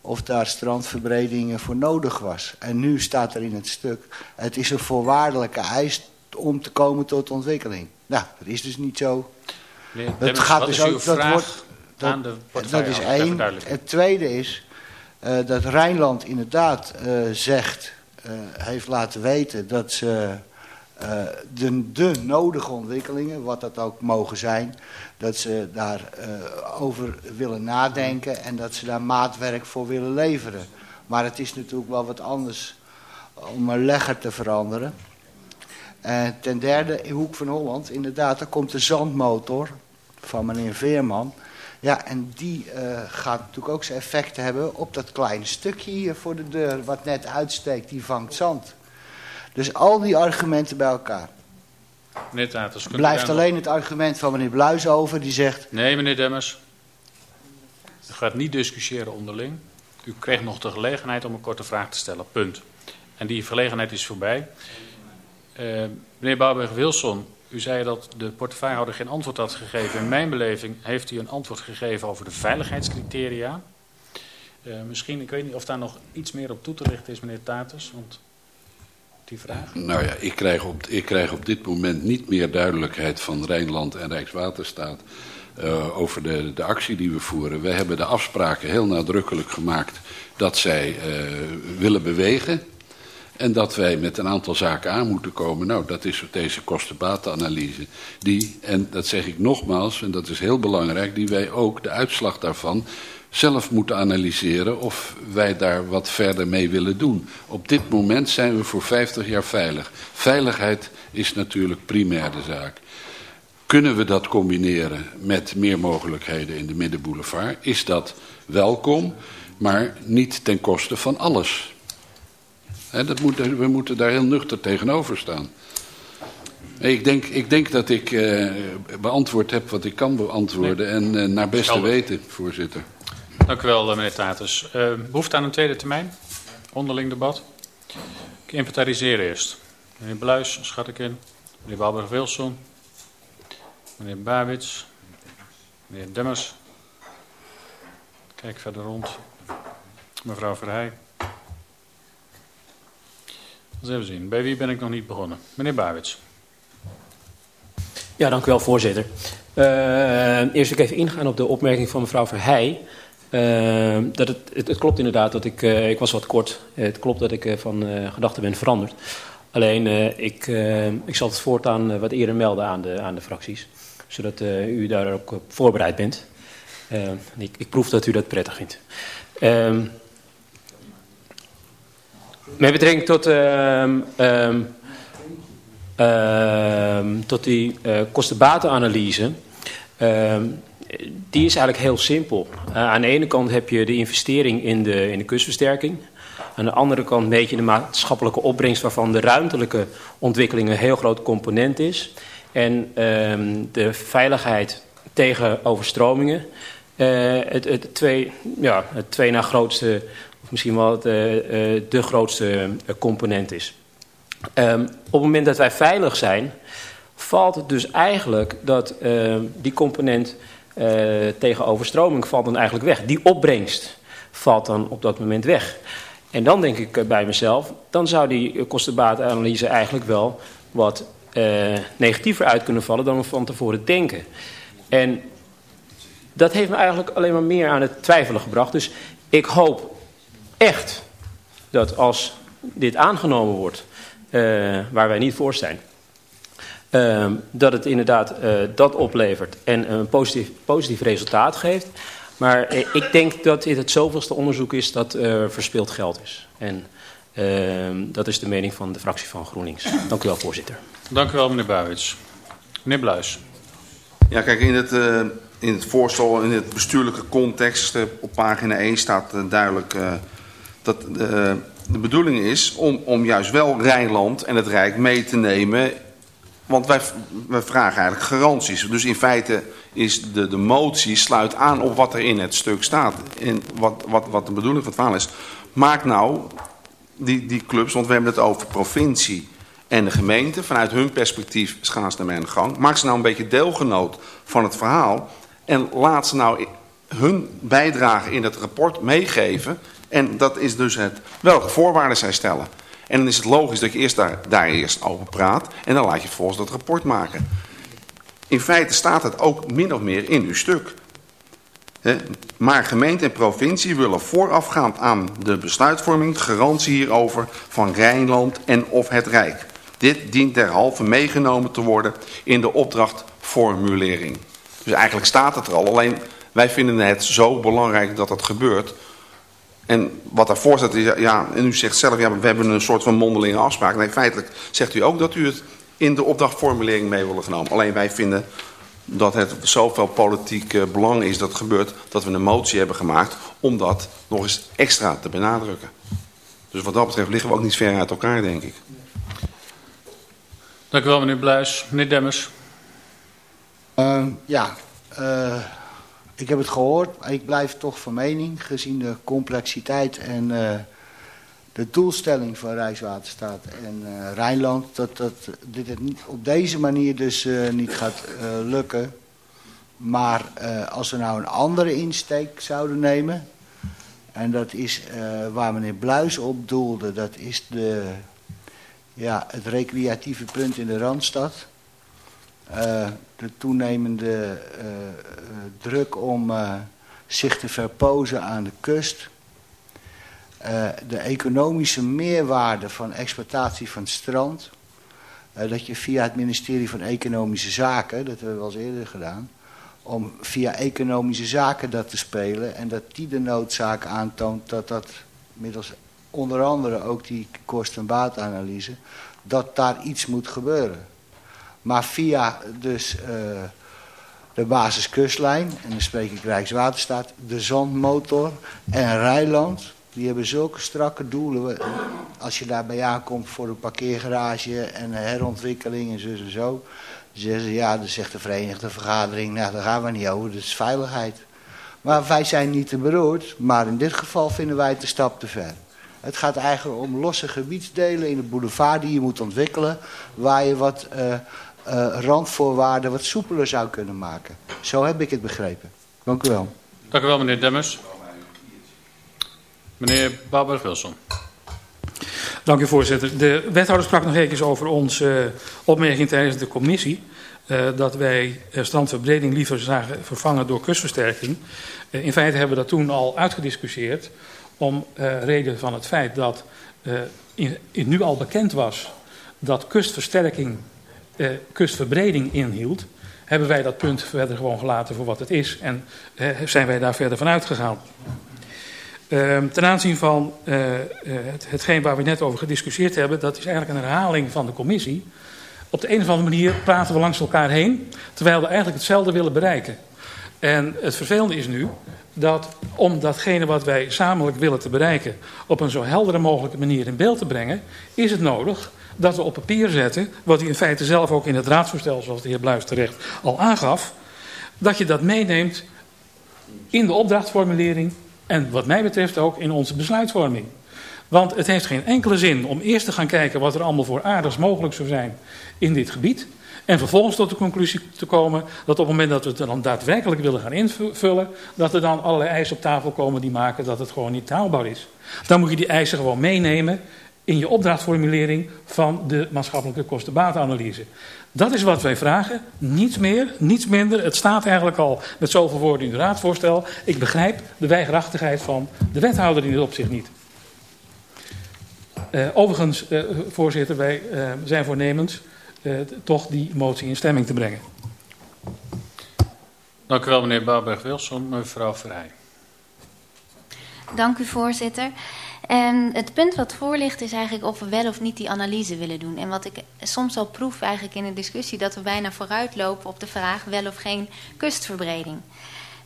of daar strandverbredingen voor nodig was. En nu staat er in het stuk, het is een voorwaardelijke eis om te komen tot ontwikkeling. Nou, dat is dus niet zo. Meneer Demmers, gaat dus ook, dat wordt, dat, aan de dat is één. Het tweede is uh, dat Rijnland inderdaad zegt, heeft laten weten dat ze uh, de, de, nodige ontwikkelingen, wat dat ook mogen zijn, dat ze daarover uh, over willen nadenken en dat ze daar maatwerk voor willen leveren. Maar het is natuurlijk wel wat anders om een legger te veranderen. En ten derde, in Hoek van Holland, inderdaad, daar komt de zandmotor van meneer Veerman. Ja, en die uh, gaat natuurlijk ook zijn effecten hebben op dat kleine stukje hier voor de deur, wat net uitsteekt, die vangt zand. Dus al die argumenten bij elkaar. Meneer Taters, Blijft alleen het argument van meneer Bluis over, die zegt... Nee, meneer Demmers. U gaat niet discussiëren onderling. U kreeg nog de gelegenheid om een korte vraag te stellen, punt. En die gelegenheid is voorbij. Uh, meneer Bouwberg-Wilson, u zei dat de portefeuillehouder geen antwoord had gegeven. In mijn beleving heeft u een antwoord gegeven over de veiligheidscriteria. Uh, misschien, ik weet niet of daar nog iets meer op toe te lichten is, meneer Taters. Want die vraag? Nou ja, ik krijg op, ik krijg op dit moment niet meer duidelijkheid van Rijnland en Rijkswaterstaat uh, over de, de actie die we voeren. We hebben de afspraken heel nadrukkelijk gemaakt dat zij willen bewegen. En dat wij met een aantal zaken aan moeten komen. Nou, dat is deze kostenbatenanalyse. Die, en dat zeg ik nogmaals, en dat is heel belangrijk, die wij ook, de uitslag daarvan, zelf moeten analyseren of wij daar wat verder mee willen doen. Op dit moment zijn we voor 50 jaar veilig. Veiligheid is natuurlijk primair de zaak. Kunnen we dat combineren met meer mogelijkheden in de middenboulevard? Is dat welkom, maar niet ten koste van alles. He, dat moet, we moeten daar heel nuchter tegenover staan. Ik denk, ik denk dat ik uh, beantwoord heb wat ik kan beantwoorden nee. en uh, naar beste weten, voorzitter. Dank u wel, eh, meneer Tatus. Uh, behoefte aan een tweede termijn? Onderling debat? Ik inventariseer eerst. Meneer Bluis, schat ik in. Meneer Walberg-Wilson. Meneer Babits. Meneer Demmers. Kijk verder rond. Mevrouw Verheij. Eens even zien. Bij wie ben ik nog niet begonnen? Meneer Babits. Ja, dank u wel, voorzitter. Uh, eerst ik even ingaan op de opmerking van mevrouw Verheij. Uh, dat het, het, klopt inderdaad dat ik, uh, ik was wat kort. het klopt dat ik van gedachten ben veranderd. Alleen ik, ik zal het voortaan wat eerder melden aan de, aan de fracties. Zodat u daar ook voorbereid bent. Ik, ik, proef dat u dat prettig vindt. Met betrekking tot, uh, tot die uh, kostenbatenanalyse, die is eigenlijk heel simpel. Uh, aan de ene kant heb je de investering in de, in de kustversterking. Aan de andere kant meet je de maatschappelijke opbrengst waarvan de ruimtelijke ontwikkeling een heel groot component is. En de veiligheid tegen overstromingen. Uh, het, het, twee, ja, het twee na grootste, misschien wel het, uh, de grootste component is. Um, op het moment dat wij veilig zijn, valt het dus eigenlijk dat uh, die component tegen overstroming valt dan eigenlijk weg. Die opbrengst valt dan op dat moment weg. En dan denk ik bij mezelf, dan zou die kostenbatenanalyse eigenlijk wel wat negatiever uit kunnen vallen dan we van tevoren denken. En dat heeft me eigenlijk alleen maar meer aan het twijfelen gebracht. Dus ik hoop echt dat als dit aangenomen wordt, uh, waar wij niet voor zijn, uh, dat het inderdaad uh, dat oplevert en een positief, positief resultaat geeft. Maar ik denk dat dit het zoveelste onderzoek is dat verspild geld is. En ehm, dat is de mening van de fractie van GroenLinks. Dank u wel, voorzitter. Dank u wel, meneer Buijs. Meneer Bluis. Ja, kijk, in het, uh, in het voorstel, in het bestuurlijke context, uh, op pagina 1 staat uh, duidelijk dat de bedoeling is om, om juist wel Rijnland en het Rijk mee te nemen. Want wij, vragen eigenlijk garanties. Dus in feite is de, de motie sluit aan op wat er in het stuk staat. En wat, wat, wat de bedoeling van het verhaal is. Maak nou die, die clubs, want we hebben het over provincie en de gemeente, vanuit hun perspectief ze naar mijn gang. Maak ze nou een beetje deelgenoot van het verhaal. En laat ze nou hun bijdrage in het rapport meegeven. En dat is dus het welke voorwaarden zij stellen. En dan is het logisch dat je eerst daar, daar eerst over praat. En dan laat je vervolgens dat rapport maken. In feite staat het ook min of meer in uw stuk. Maar gemeente en provincie willen voorafgaand aan de besluitvorming garantie hierover van Rijnland en of het Rijk. Dit dient derhalve meegenomen te worden in de opdrachtformulering. Dus eigenlijk staat het er al. Alleen wij vinden het zo belangrijk dat het gebeurt. En wat daarvoor staat is, ja, en u zegt zelf, ja, we hebben een soort van mondelinge afspraak. Nee, feitelijk zegt u ook dat u het in de opdrachtformulering mee willen genomen. Alleen wij vinden dat het zoveel politiek belang is dat het gebeurt... dat we een motie hebben gemaakt om dat nog eens extra te benadrukken. Dus wat dat betreft liggen we ook niet ver uit elkaar, denk ik. Dank u wel, meneer Bluis. Meneer Demmers. Uh, ja, uh, ik heb het gehoord. Ik blijf toch van mening, gezien de complexiteit en uh, de doelstelling van Rijkswaterstaat en Rijnland, dat, dat dit het op deze manier dus niet gaat lukken. Maar als we nou een andere insteek zouden nemen, en dat is waar meneer Bluis op doelde, dat is de ja, het recreatieve punt in de Randstad. De toenemende uh, druk om uh, zich te verpozen aan de kust. de economische meerwaarde van exploitatie van het strand. dat je via het ministerie van Economische Zaken, dat hebben we al eens eerder gedaan... om via economische zaken dat te spelen... en dat die de noodzaak aantoont dat dat middels onder andere ook die kost- en baatanalyse, dat daar iets moet gebeuren. Maar via dus uh, de basiskustlijn, en dan spreek ik Rijkswaterstaat, de zandmotor en Rijland, die hebben zulke strakke doelen. Als je daarbij aankomt voor een parkeergarage en herontwikkeling en zo en zo. Zeggen ze, ja, dan zegt de Verenigde Vergadering, nou daar gaan we niet over, dat is veiligheid. Maar wij zijn niet te beroerd, maar in dit geval vinden wij het een stap te ver. Het gaat eigenlijk om losse gebiedsdelen in de boulevard die je moet ontwikkelen. Waar je wat uh, randvoorwaarden wat soepeler zou kunnen maken. Zo heb ik het begrepen. Dank u wel. Dank u wel meneer Demmers. Meneer Bouwberg-Wilson. Dank u voorzitter. De wethouder sprak nog even over onze uh, opmerking tijdens de commissie. Uh, dat wij uh, strandverbreding liever zagen vervangen door kustversterking. Uh, in feite hebben we dat toen al uitgediscussieerd om uh, reden van het feit dat uh, in, in nu al bekend was dat kustversterking uh, kustverbreding inhield. hebben wij dat punt verder gewoon gelaten voor wat het is en zijn wij daar verder van uitgegaan. Ehm, ten aanzien van uh, het, hetgeen waar we net over gediscussieerd hebben, dat is eigenlijk een herhaling van de commissie. Op de een of andere manier praten we langs elkaar heen, terwijl we eigenlijk hetzelfde willen bereiken. En het vervelende is nu dat om datgene wat wij samelijk willen te bereiken op een zo heldere mogelijke manier in beeld te brengen, is het nodig dat we op papier zetten, wat u in feite zelf ook in het raadsvoorstel, zoals de heer Bluis terecht al aangaf, dat je dat meeneemt in de opdrachtformulering en wat mij betreft ook in onze besluitvorming. Want het heeft geen enkele zin om eerst te gaan kijken wat er allemaal voor aardigs mogelijk zou zijn in dit gebied. En vervolgens tot de conclusie te komen dat op het moment dat we het dan daadwerkelijk willen gaan invullen, dat er dan allerlei eisen op tafel komen die maken dat het gewoon niet haalbaar is. Dan moet je die eisen gewoon meenemen in je opdrachtformulering van de maatschappelijke kostenbatenanalyse. Dat is wat wij vragen. Niets meer, niets minder. Het staat eigenlijk al met zoveel woorden in het raadsvoorstel. Ik begrijp de weigerachtigheid van de wethouder in dit opzicht niet. Uh, overigens, uh, voorzitter, wij uh, zijn voornemens toch die motie in stemming te brengen. Dank u wel, meneer Bouwberg-Wilson. Mevrouw Verheij. Dank u, voorzitter. En het punt wat voor ligt is eigenlijk of we wel of niet die analyse willen doen. En wat ik soms al proef eigenlijk in de discussie... dat we bijna vooruitlopen op de vraag wel of geen kustverbreding.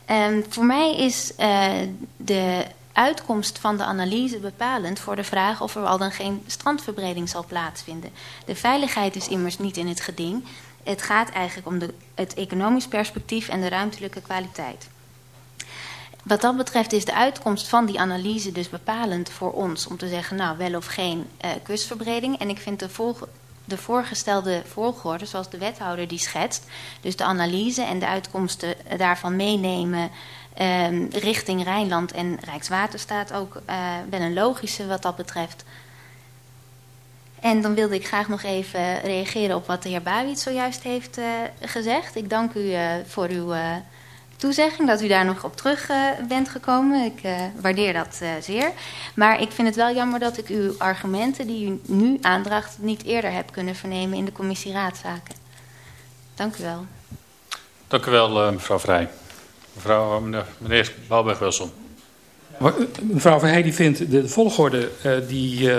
En voor mij is uh, de uitkomst van de analyse bepalend voor de vraag of er al dan geen strandverbreding zal plaatsvinden. De veiligheid is immers niet in het geding. Het gaat eigenlijk om de, het economisch perspectief en de ruimtelijke kwaliteit. Wat dat betreft is de uitkomst van die analyse dus bepalend voor ons om te zeggen, nou wel of geen uh, kustverbreding. En ik vind de, de voorgestelde volgorde, zoals de wethouder die schetst, dus de analyse en de uitkomsten daarvan meenemen um, richting Rijnland en Rijkswaterstaat ook uh, wel een logische wat dat betreft. En dan wilde ik graag nog even reageren op wat de heer Bawit zojuist heeft uh, gezegd. Ik dank u voor uw toezegging dat u daar nog op terug bent gekomen. Ik waardeer dat zeer. Maar ik vind het wel jammer dat ik uw argumenten die u nu aandraagt niet eerder heb kunnen vernemen in de commissie Raadzaken. Dank u wel. Dank u wel, mevrouw Vrij. Mevrouw, meneer, meneer Balberg-Wilson. Mevrouw Verheij die vindt de volgorde uh, die, uh,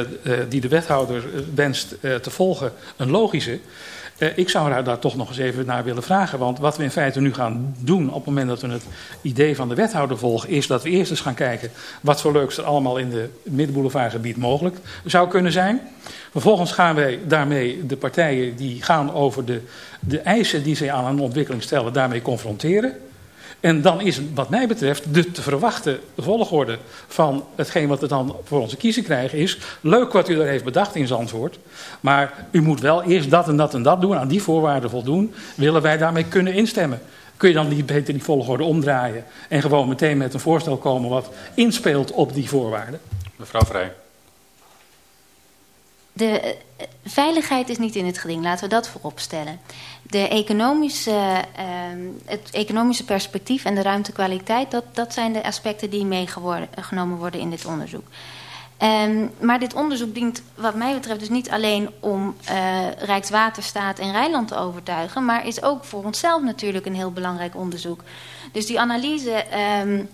die de wethouder wenst te volgen een logische. Ik zou haar daar toch nog eens even naar willen vragen. Want wat we in feite nu gaan doen op het moment dat we het idee van de wethouder volgen... is dat we eerst eens gaan kijken wat voor leuks er allemaal in de middenboulevardgebied mogelijk zou kunnen zijn. Vervolgens gaan wij daarmee de partijen die gaan over de, de eisen die zij aan een ontwikkeling stellen... daarmee confronteren. En dan is wat mij betreft de te verwachten volgorde van hetgeen wat we dan voor onze kiezer krijgen is... leuk wat u er heeft bedacht in Zandvoort, maar u moet wel eerst dat en dat en dat doen, aan die voorwaarden voldoen, willen wij daarmee kunnen instemmen. Kun je dan niet beter die volgorde omdraaien en gewoon meteen met een voorstel komen wat inspeelt op die voorwaarden? Mevrouw Vrij. De eh, veiligheid is niet in het geding, laten we dat voorop stellen. De economische, uh, het economische perspectief en de ruimtekwaliteit, dat, dat zijn de aspecten die meegenomen worden in dit onderzoek. Um, maar dit onderzoek dient wat mij betreft dus niet alleen om uh, Rijkswaterstaat en Rijnland te overtuigen, maar is ook voor onszelf natuurlijk een heel belangrijk onderzoek. Dus die analyse um,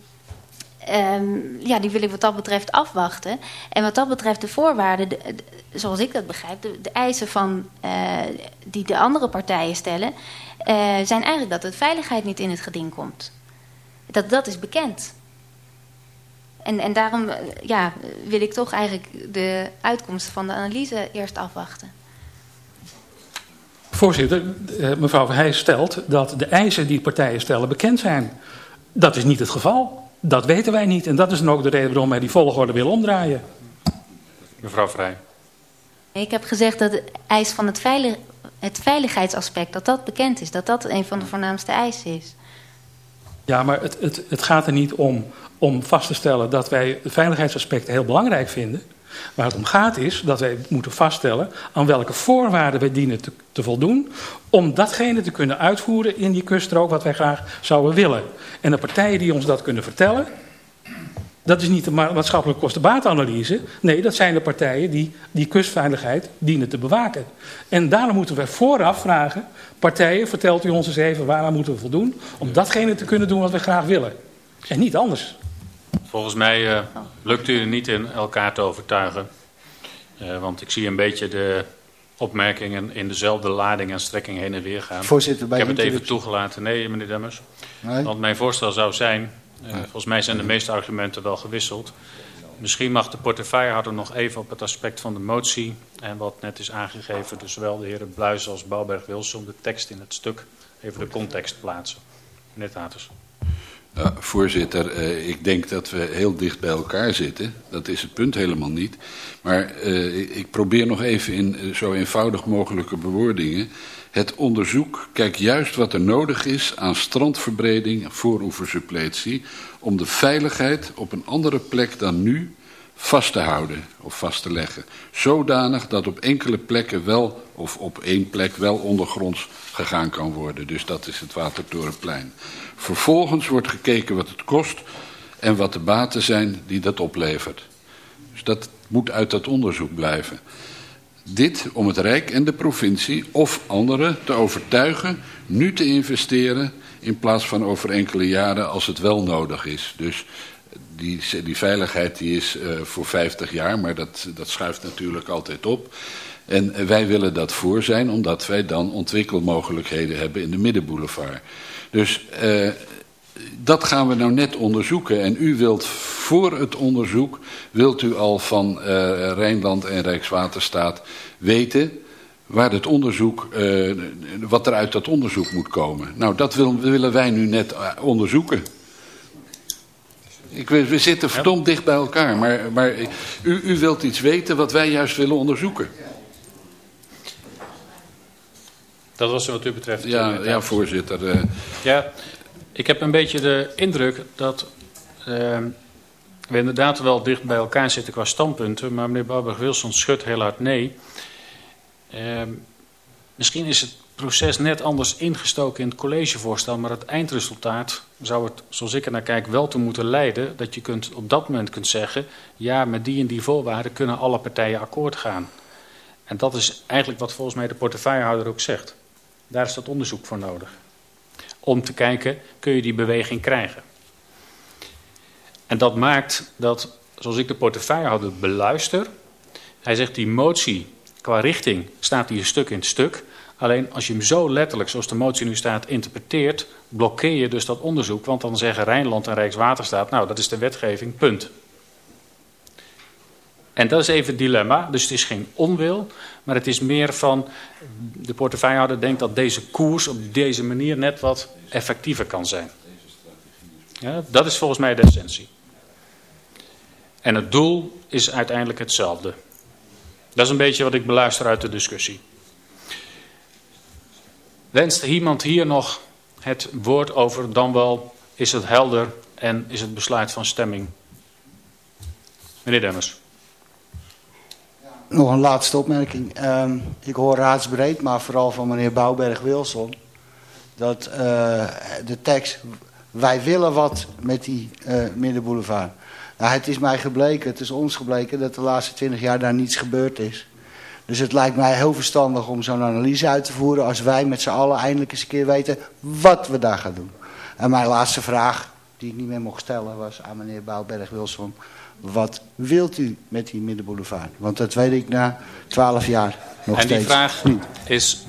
Um, ja, die wil ik wat dat betreft afwachten. En wat dat betreft de voorwaarden, de, de, zoals ik dat begrijp, de, eisen van, uh, die de andere partijen stellen, uh, zijn eigenlijk dat de veiligheid niet in het geding komt. Dat, dat is bekend. En, en daarom uh, ja, wil ik toch eigenlijk de uitkomst van de analyse eerst afwachten. Voorzitter, mevrouw Verheij stelt dat de eisen die partijen stellen bekend zijn. Dat is niet het geval. Dat weten wij niet en dat is dan ook de reden waarom wij die volgorde willen omdraaien. Mevrouw Vrij. Ik heb gezegd dat de eis van het, veilig, het veiligheidsaspect, dat dat bekend is. Dat dat een van de voornaamste eisen is. Ja, maar het, het, het gaat er niet om om vast te stellen dat wij het veiligheidsaspect heel belangrijk vinden. Waar het om gaat is dat wij moeten vaststellen aan welke voorwaarden wij dienen te, voldoen. om datgene te kunnen uitvoeren in die kuststrook wat wij graag zouden willen. En de partijen die ons dat kunnen vertellen, Dat is niet de maatschappelijke kostenbaatanalyse. Nee, dat zijn de partijen die die kustveiligheid dienen te bewaken. En daarom moeten we vooraf vragen... partijen, vertelt u ons eens even waaraan moeten we voldoen... om datgene te kunnen doen wat we graag willen. En niet anders. Volgens mij uh, lukt u er niet in elkaar te overtuigen. Uh, want ik zie een beetje de opmerkingen in dezelfde lading en strekking heen en weer gaan. Voorzitter, bij ik heb het even toegelaten. Nee, meneer Demmers. Nee. Want mijn voorstel zou zijn... Uh, volgens mij zijn de meeste argumenten wel gewisseld. Misschien mag de portefeuillehouder nog even op het aspect van de motie... en wat net is aangegeven, dus zowel de heren Bluis als Bouwberg-Wilson... de tekst in het stuk, even de context plaatsen. Meneer Taters. Ja, voorzitter, uh, ik denk dat we heel dicht bij elkaar zitten. Dat is het punt helemaal niet. Maar uh, ik probeer nog even in zo eenvoudig mogelijke bewoordingen. Het onderzoek kijkt juist wat er nodig is aan strandverbreding, vooroeversuppletie... om de veiligheid op een andere plek dan nu vast te houden of vast te leggen. Zodanig dat op enkele plekken wel, of op één plek wel ondergronds gegaan kan worden. Dus dat is het Watertorenplein. Vervolgens wordt gekeken wat het kost en wat de baten zijn die dat oplevert. Dus dat moet uit dat onderzoek blijven. Dit om het Rijk en de provincie of anderen te overtuigen nu te investeren in plaats van over enkele jaren als het wel nodig is. Dus die, die veiligheid die is uh, voor 50 jaar, maar dat, dat schuift natuurlijk altijd op. En wij willen dat voor zijn, omdat wij dan ontwikkelmogelijkheden hebben in de middenboulevard. Dus uh, dat gaan we nou net onderzoeken. En u wilt voor het onderzoek, wilt u al van uh, Rijnland en Rijkswaterstaat weten waar het onderzoek, uh, wat er uit dat onderzoek moet komen. Nou, dat wil, willen wij nu net onderzoeken. Ik we zitten verdomd dicht bij elkaar, maar, maar u, u wilt iets weten wat wij juist willen onderzoeken. Dat was wat u betreft. Ja, ja voorzitter. Uh... Ja, ik heb een beetje de indruk dat uh, we inderdaad wel dicht bij elkaar zitten qua standpunten, maar meneer Bouwberg-Wilson schudt heel hard nee. Uh, misschien is het proces net anders ingestoken in het collegevoorstel, maar het eindresultaat zou het, zoals ik er naar kijk, wel toe moeten leiden dat je kunt, op dat moment kunt zeggen, ja, met die en die voorwaarden kunnen alle partijen akkoord gaan. En dat is eigenlijk wat volgens mij de portefeuillehouder ook zegt. Daar is dat onderzoek voor nodig. Om te kijken, kun je die beweging krijgen. En dat maakt dat, zoals ik de portefeuillehouder beluister, hij zegt die motie qua richting staat hier stuk in stuk. Alleen als je hem zo letterlijk, zoals de motie nu staat, interpreteert, blokkeer je dus dat onderzoek. Want dan zeggen Rijnland en Rijkswaterstaat, nou dat is de wetgeving, punt. En dat is even het dilemma. Dus het is geen onwil, maar het is meer van... de portefeuillehouder denkt dat deze koers op deze manier net wat effectiever kan zijn. Ja, dat is volgens mij de essentie. En het doel is uiteindelijk hetzelfde. Dat is een beetje wat ik beluister uit de discussie. Wenst iemand hier nog het woord over, dan wel is het helder en is het besluit van stemming? Meneer Demmers. Nog een laatste opmerking. Uh, ik hoor raadsbreed, maar vooral van meneer Bouwberg-Wilson... dat uh, de tekst, wij willen wat met die uh, middenboulevard. Nou, het is mij gebleken, het is ons gebleken... dat de laatste twintig jaar daar niets gebeurd is. Dus het lijkt mij heel verstandig om zo'n analyse uit te voeren... als wij met z'n allen eindelijk eens een keer weten wat we daar gaan doen. En mijn laatste vraag, die ik niet meer mocht stellen... was aan meneer Bouwberg-Wilson... Wat wilt u met die middenboulevard? Want dat weet ik na twaalf jaar nog en steeds die vraag niet. is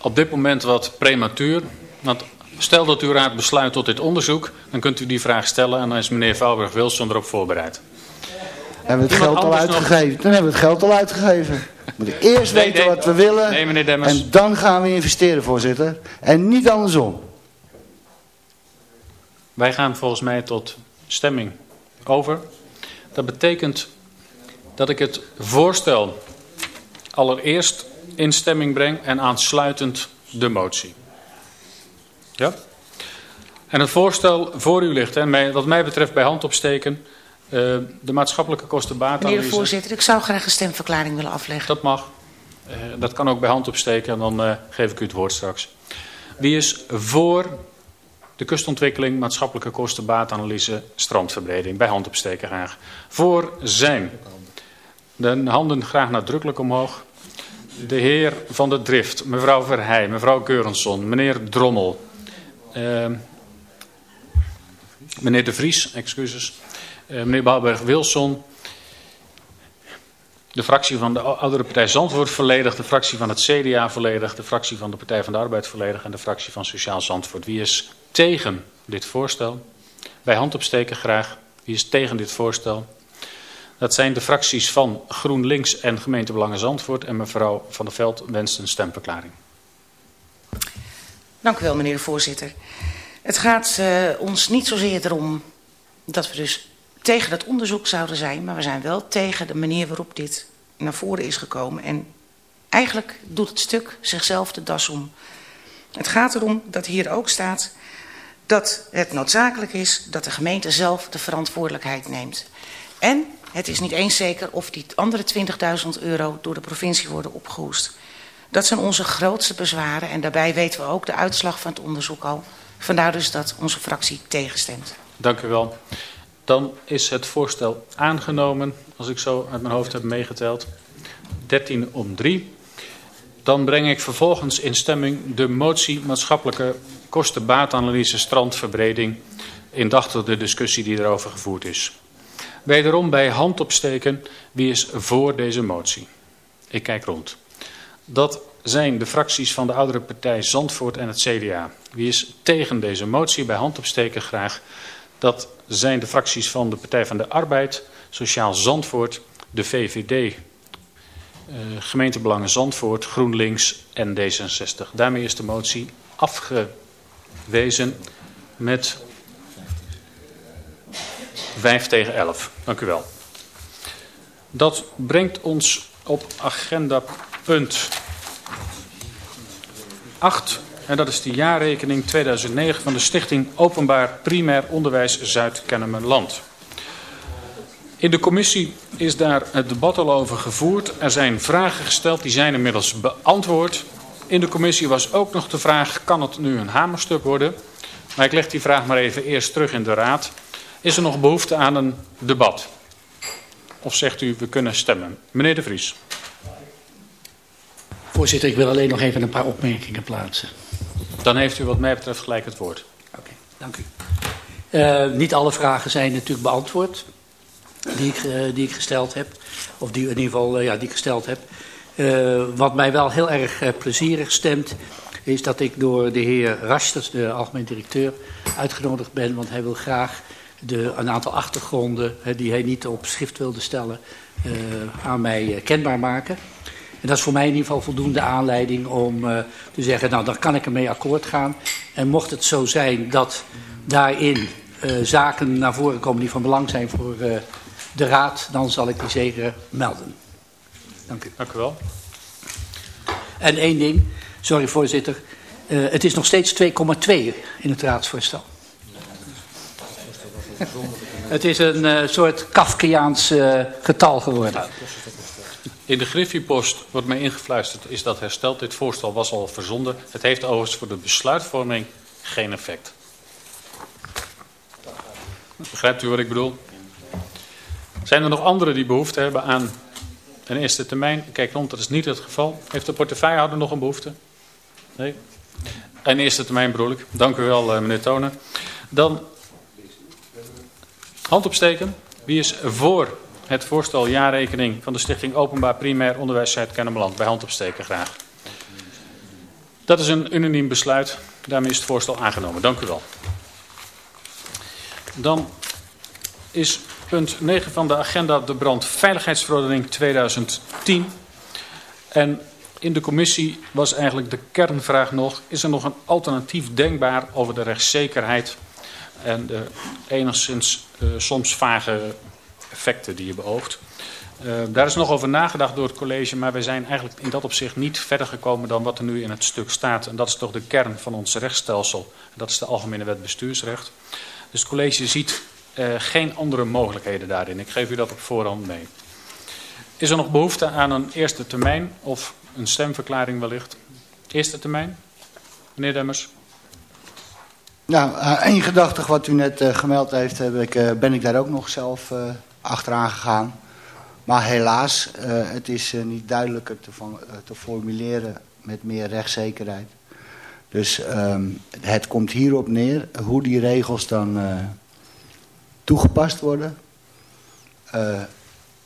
op dit moment wat prematuur. Want stel dat uw raad besluit tot dit onderzoek, dan kunt u die vraag stellen en dan is meneer Valberg-Wilson erop voorbereid. Hebben we het geld al uitgegeven? Nog... Dan hebben we het geld al uitgegeven. We moeten eerst nee, weten nee, wat we willen nee, en dan gaan we investeren, voorzitter. En niet andersom. Wij gaan volgens mij tot stemming over. Dat betekent dat ik het voorstel allereerst in stemming breng en aansluitend de motie. Ja? En het voorstel voor u ligt, en wat mij betreft bij hand opsteken, uh, de maatschappelijke kostenbaatanalyse. Meneer de voorzitter, ik zou graag een stemverklaring willen afleggen. Dat mag. Uh, dat kan ook bij hand opsteken en dan uh, geef ik u het woord straks. Wie is voor de kustontwikkeling, maatschappelijke kosten, baatanalyse, strandverbreding. Bij hand opsteken graag. Voor zijn. De handen graag nadrukkelijk omhoog. De heer van de Drift, mevrouw Verheij, mevrouw Keurenson, meneer Drommel, uh, meneer De Vries, excuses, uh, meneer Bouwberg-Wilson, de fractie van de oudere partij Zandvoort volledig, de fractie van het CDA volledig, de fractie van de Partij van de Arbeid volledig en de fractie van Sociaal Zandvoort. Wie is tegen dit voorstel? Bij hand opsteken graag. Wie is tegen dit voorstel? Dat zijn de fracties van GroenLinks en Gemeentebelangen Zandvoort. En mevrouw Van der Veld wenst een stemverklaring. Dank u wel, meneer de voorzitter. Het gaat uh, ons niet zozeer erom dat we dus tegen dat onderzoek zouden zijn, maar we zijn wel tegen de manier waarop dit naar voren is gekomen. En eigenlijk doet het stuk zichzelf de das om. Het gaat erom dat hier ook staat dat het noodzakelijk is dat de gemeente zelf de verantwoordelijkheid neemt. En het is niet eens zeker of die andere 20.000 euro door de provincie worden opgehoest. Dat zijn onze grootste bezwaren en daarbij weten we ook de uitslag van het onderzoek al. Vandaar dus dat onze fractie tegenstemt. Dank u wel. Dan is het voorstel aangenomen, als ik zo uit mijn hoofd heb meegeteld. 13 om 3. Dan breng ik vervolgens in stemming de motie maatschappelijke kosten-baatanalyse strandverbreding. Indachtig de discussie die erover gevoerd is. Wederom bij hand opsteken wie is voor deze motie. Ik kijk rond. Dat zijn de fracties van de oudere partij Zandvoort en het CDA. Wie is tegen deze motie bij hand opsteken graag. Dat zijn de fracties van de Partij van de Arbeid, Sociaal Zandvoort, de VVD, uh, Gemeentebelangen Zandvoort, GroenLinks en D66. Daarmee is de motie afgewezen met 5 tegen 11. Dank u wel. Dat brengt ons op agenda punt 8. En dat is de jaarrekening 2009 van de Stichting Openbaar Primair Onderwijs Zuid-Kennemerland. In de commissie is daar het debat al over gevoerd. Er zijn vragen gesteld, die zijn inmiddels beantwoord. In de commissie was ook nog de vraag, kan het nu een hamerstuk worden? Maar ik leg die vraag maar even eerst terug in de raad. Is er nog behoefte aan een debat? Of zegt u, we kunnen stemmen? Meneer De Vries. Voorzitter, ik wil alleen nog even een paar opmerkingen plaatsen. Dan heeft u wat mij betreft gelijk het woord. Oké, dank u. Uh, niet alle vragen zijn natuurlijk beantwoord die ik, uh, die ik gesteld heb. Of die in ieder geval uh, ja, die ik gesteld heb. wat mij wel heel erg plezierig stemt, is dat ik door de heer Rasters, de algemeen directeur, uitgenodigd ben. Want hij wil graag de, een aantal achtergronden die hij niet op schrift wilde stellen aan mij kenbaar maken. En dat is voor mij in ieder geval voldoende aanleiding om uh, te zeggen, nou dan kan ik ermee akkoord gaan. En mocht het zo zijn dat daarin uh, zaken naar voren komen die van belang zijn voor uh, de raad, dan zal ik die zeker melden. Dank u. Dank u wel. En één ding, sorry voorzitter, het is nog steeds 2,2 in het raadsvoorstel. het is een soort Kafkiaans getal geworden. In de Griffiepost wordt mij ingefluisterd, is dat hersteld. Dit voorstel was al verzonden. Het heeft overigens voor de besluitvorming geen effect. Begrijpt u wat ik bedoel? Zijn er nog anderen die behoefte hebben aan een eerste termijn? Kijk rond, dat is niet het geval. Heeft de portefeuillehouder nog een behoefte? Nee? Een eerste termijn bedoel ik. Dank u wel, eh, meneer Tonen. Dan hand opsteken. Wie is voor het voorstel jaarrekening van de Stichting Openbaar Primair Onderwijs Zuid-Kennemerland bij hand opsteken graag. Dat is een unaniem besluit. Daarmee is het voorstel aangenomen. Dank u wel. Dan is punt 9 van de agenda de brandveiligheidsverordening 2010. En in de commissie was eigenlijk de kernvraag nog... is er nog een alternatief denkbaar over de rechtszekerheid... en de enigszins uh, soms vage effecten die je beoogt. Uh, daar is nog over nagedacht door het college, maar wij zijn eigenlijk in dat opzicht niet verder gekomen dan wat er nu in het stuk staat. En dat is toch de kern van ons rechtsstelsel. Dat is de Algemene Wet Bestuursrecht. Dus het college ziet uh, geen andere mogelijkheden daarin. Ik geef u dat op voorhand mee. Is er nog behoefte aan een eerste termijn of een stemverklaring wellicht? Eerste termijn? Meneer Demmers? Nou, uh, één gedachtig wat u net gemeld heeft, heb ik, ben ik daar ook nog zelf achteraan gegaan. Maar helaas, uh, het is uh, niet duidelijker te, van, uh, te formuleren met meer rechtszekerheid. Dus um, het komt hierop neer hoe die regels dan toegepast worden.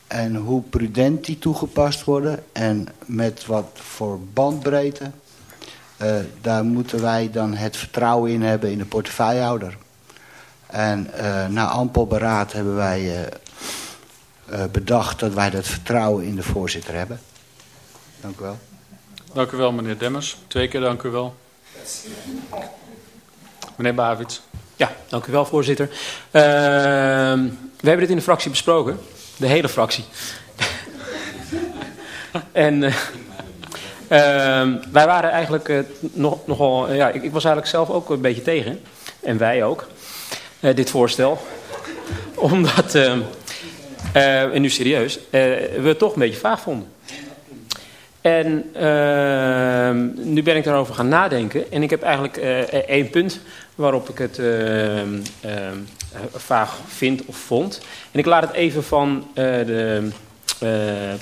En hoe prudent die toegepast worden. En met wat voor bandbreedte. Daar moeten wij dan het vertrouwen in hebben in de portefeuillehouder. En na ampel beraad hebben wij bedacht dat wij dat vertrouwen in de voorzitter hebben. Dank u wel. Dank u wel, meneer Demmers. Twee keer dank u wel. Meneer Bavits. Ja, dank u wel, voorzitter. Uh, we hebben dit in de fractie besproken. De hele fractie. en uh, uh, wij waren eigenlijk uh, nog, nogal... ja, ik, ik, was eigenlijk zelf ook een beetje tegen. En wij ook. dit voorstel. Omdat... en nu serieus. we het toch een beetje vaag vonden. En uh, nu ben ik daarover gaan nadenken. En ik heb eigenlijk uh, één punt waarop ik het uh, vaag vind of vond. En ik laat het even van de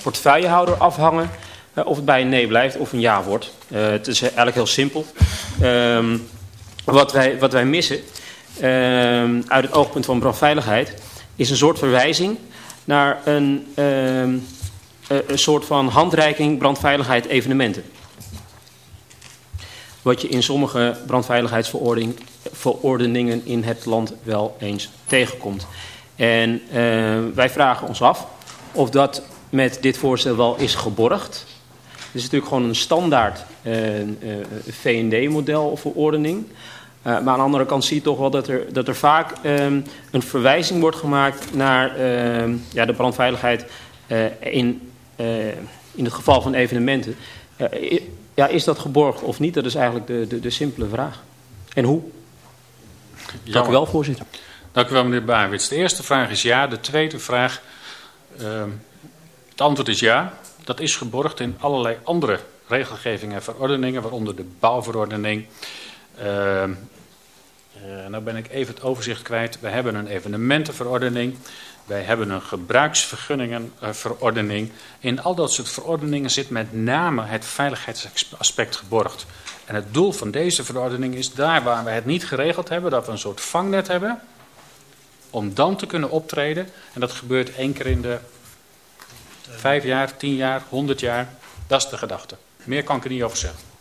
portefeuillehouder afhangen. of het bij een nee blijft of een ja wordt. het is eigenlijk heel simpel. Ehm, wat, wij, wat wij missen ehm, uit het oogpunt van brandveiligheid... is een soort verwijzing naar een uh, een soort van handreiking brandveiligheid evenementen. Wat je in sommige brandveiligheidsverordeningen in het land wel eens tegenkomt. En uh, wij vragen ons af of dat met dit voorstel wel is geborgd. Het is natuurlijk gewoon een standaard uh, VND-model of verordening. Maar aan de andere kant zie je toch wel dat er, dat er vaak een verwijzing wordt gemaakt naar ja, de brandveiligheid in uh, in het geval van evenementen. Uh, ja, is dat geborgd of niet? Dat is eigenlijk de, de, de simpele vraag. En hoe? Dank u wel, voorzitter. Dank u wel, meneer Baarwits. De eerste vraag is ja. De tweede vraag, uh, het antwoord is ja. Dat is geborgd in allerlei andere regelgevingen en verordeningen, waaronder de bouwverordening. Uh, nou ben ik even het overzicht kwijt. We hebben een evenementenverordening. Wij hebben een gebruiksvergunningenverordening. In al dat soort verordeningen zit met name het veiligheidsaspect geborgd. En het doel van deze verordening is daar waar we het niet geregeld hebben, dat we een soort vangnet hebben. Om dan te kunnen optreden. En dat gebeurt één keer in de vijf jaar, tien jaar, honderd jaar. Dat is de gedachte. Meer kan ik er niet over zeggen.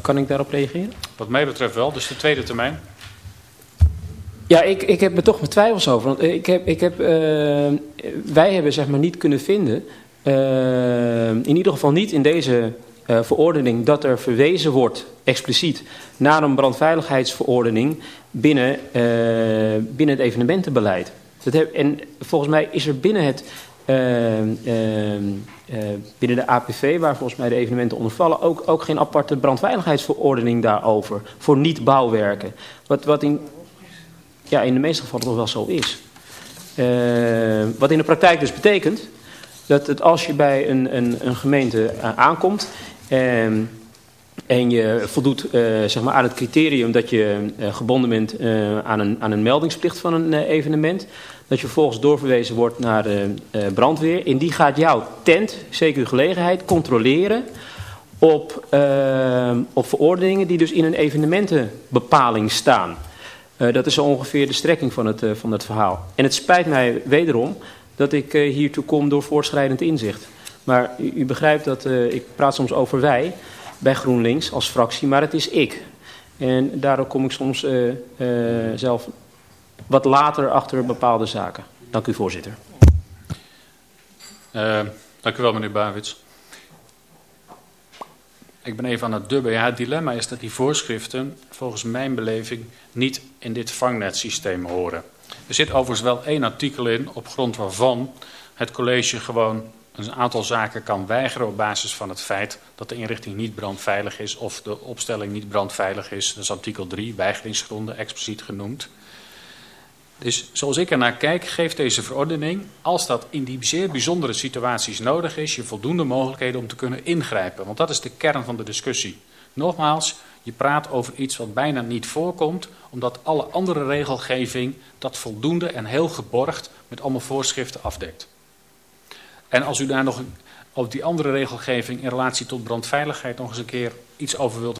Kan ik daarop reageren? Wat mij betreft wel, dus de tweede termijn. Ja, ik, ik heb er toch mijn twijfels over. Want ik heb, ik heb, uh, wij hebben zeg maar niet kunnen vinden, uh, in ieder geval niet in deze uh, verordening, dat er verwezen wordt expliciet naar een brandveiligheidsverordening binnen, binnen het evenementenbeleid. Dat heb, en volgens mij is er binnen het binnen de APV, waar volgens mij de evenementen onder vallen, ook, ook geen aparte brandveiligheidsverordening daarover voor niet-bouwwerken. Wat, wat in ja, in de meeste gevallen nog wel zo is. Uh, wat in de praktijk dus betekent dat het als je bij een, een, een gemeente aankomt uh, en je voldoet uh, zeg maar aan het criterium dat je gebonden bent aan, een, aan een meldingsplicht van een evenement, dat je vervolgens doorverwezen wordt naar de brandweer. En die gaat jouw tent, zeker gelegenheid, controleren op, op verordeningen die dus in een evenementenbepaling staan. Dat is zo ongeveer de strekking van het, van het verhaal. En het spijt mij wederom dat ik hiertoe kom door voortschrijdend inzicht. Maar u, u begrijpt dat ik praat soms over wij bij GroenLinks als fractie, maar het is ik. En daardoor kom ik soms zelf wat later achter bepaalde zaken. Dank u voorzitter. dank u wel meneer Bavits. Ik ben even aan het dubben. Ja, het dilemma is dat die voorschriften volgens mijn beleving niet in dit vangnetsysteem horen. Er zit overigens wel één artikel in op grond waarvan het college gewoon een aantal zaken kan weigeren op basis van het feit dat de inrichting niet brandveilig is of de opstelling niet brandveilig is. Dat is artikel 3, weigeringsgronden, expliciet genoemd. Dus zoals ik ernaar kijk, geeft deze verordening, als dat in die zeer bijzondere situaties nodig is, je voldoende mogelijkheden om te kunnen ingrijpen. Want dat is de kern van de discussie. Nogmaals, Je praat over iets wat bijna niet voorkomt, omdat alle andere regelgeving dat voldoende en heel geborgd met allemaal voorschriften afdekt. En als u daar nog op die andere regelgeving in relatie tot brandveiligheid nog eens een keer iets over wilt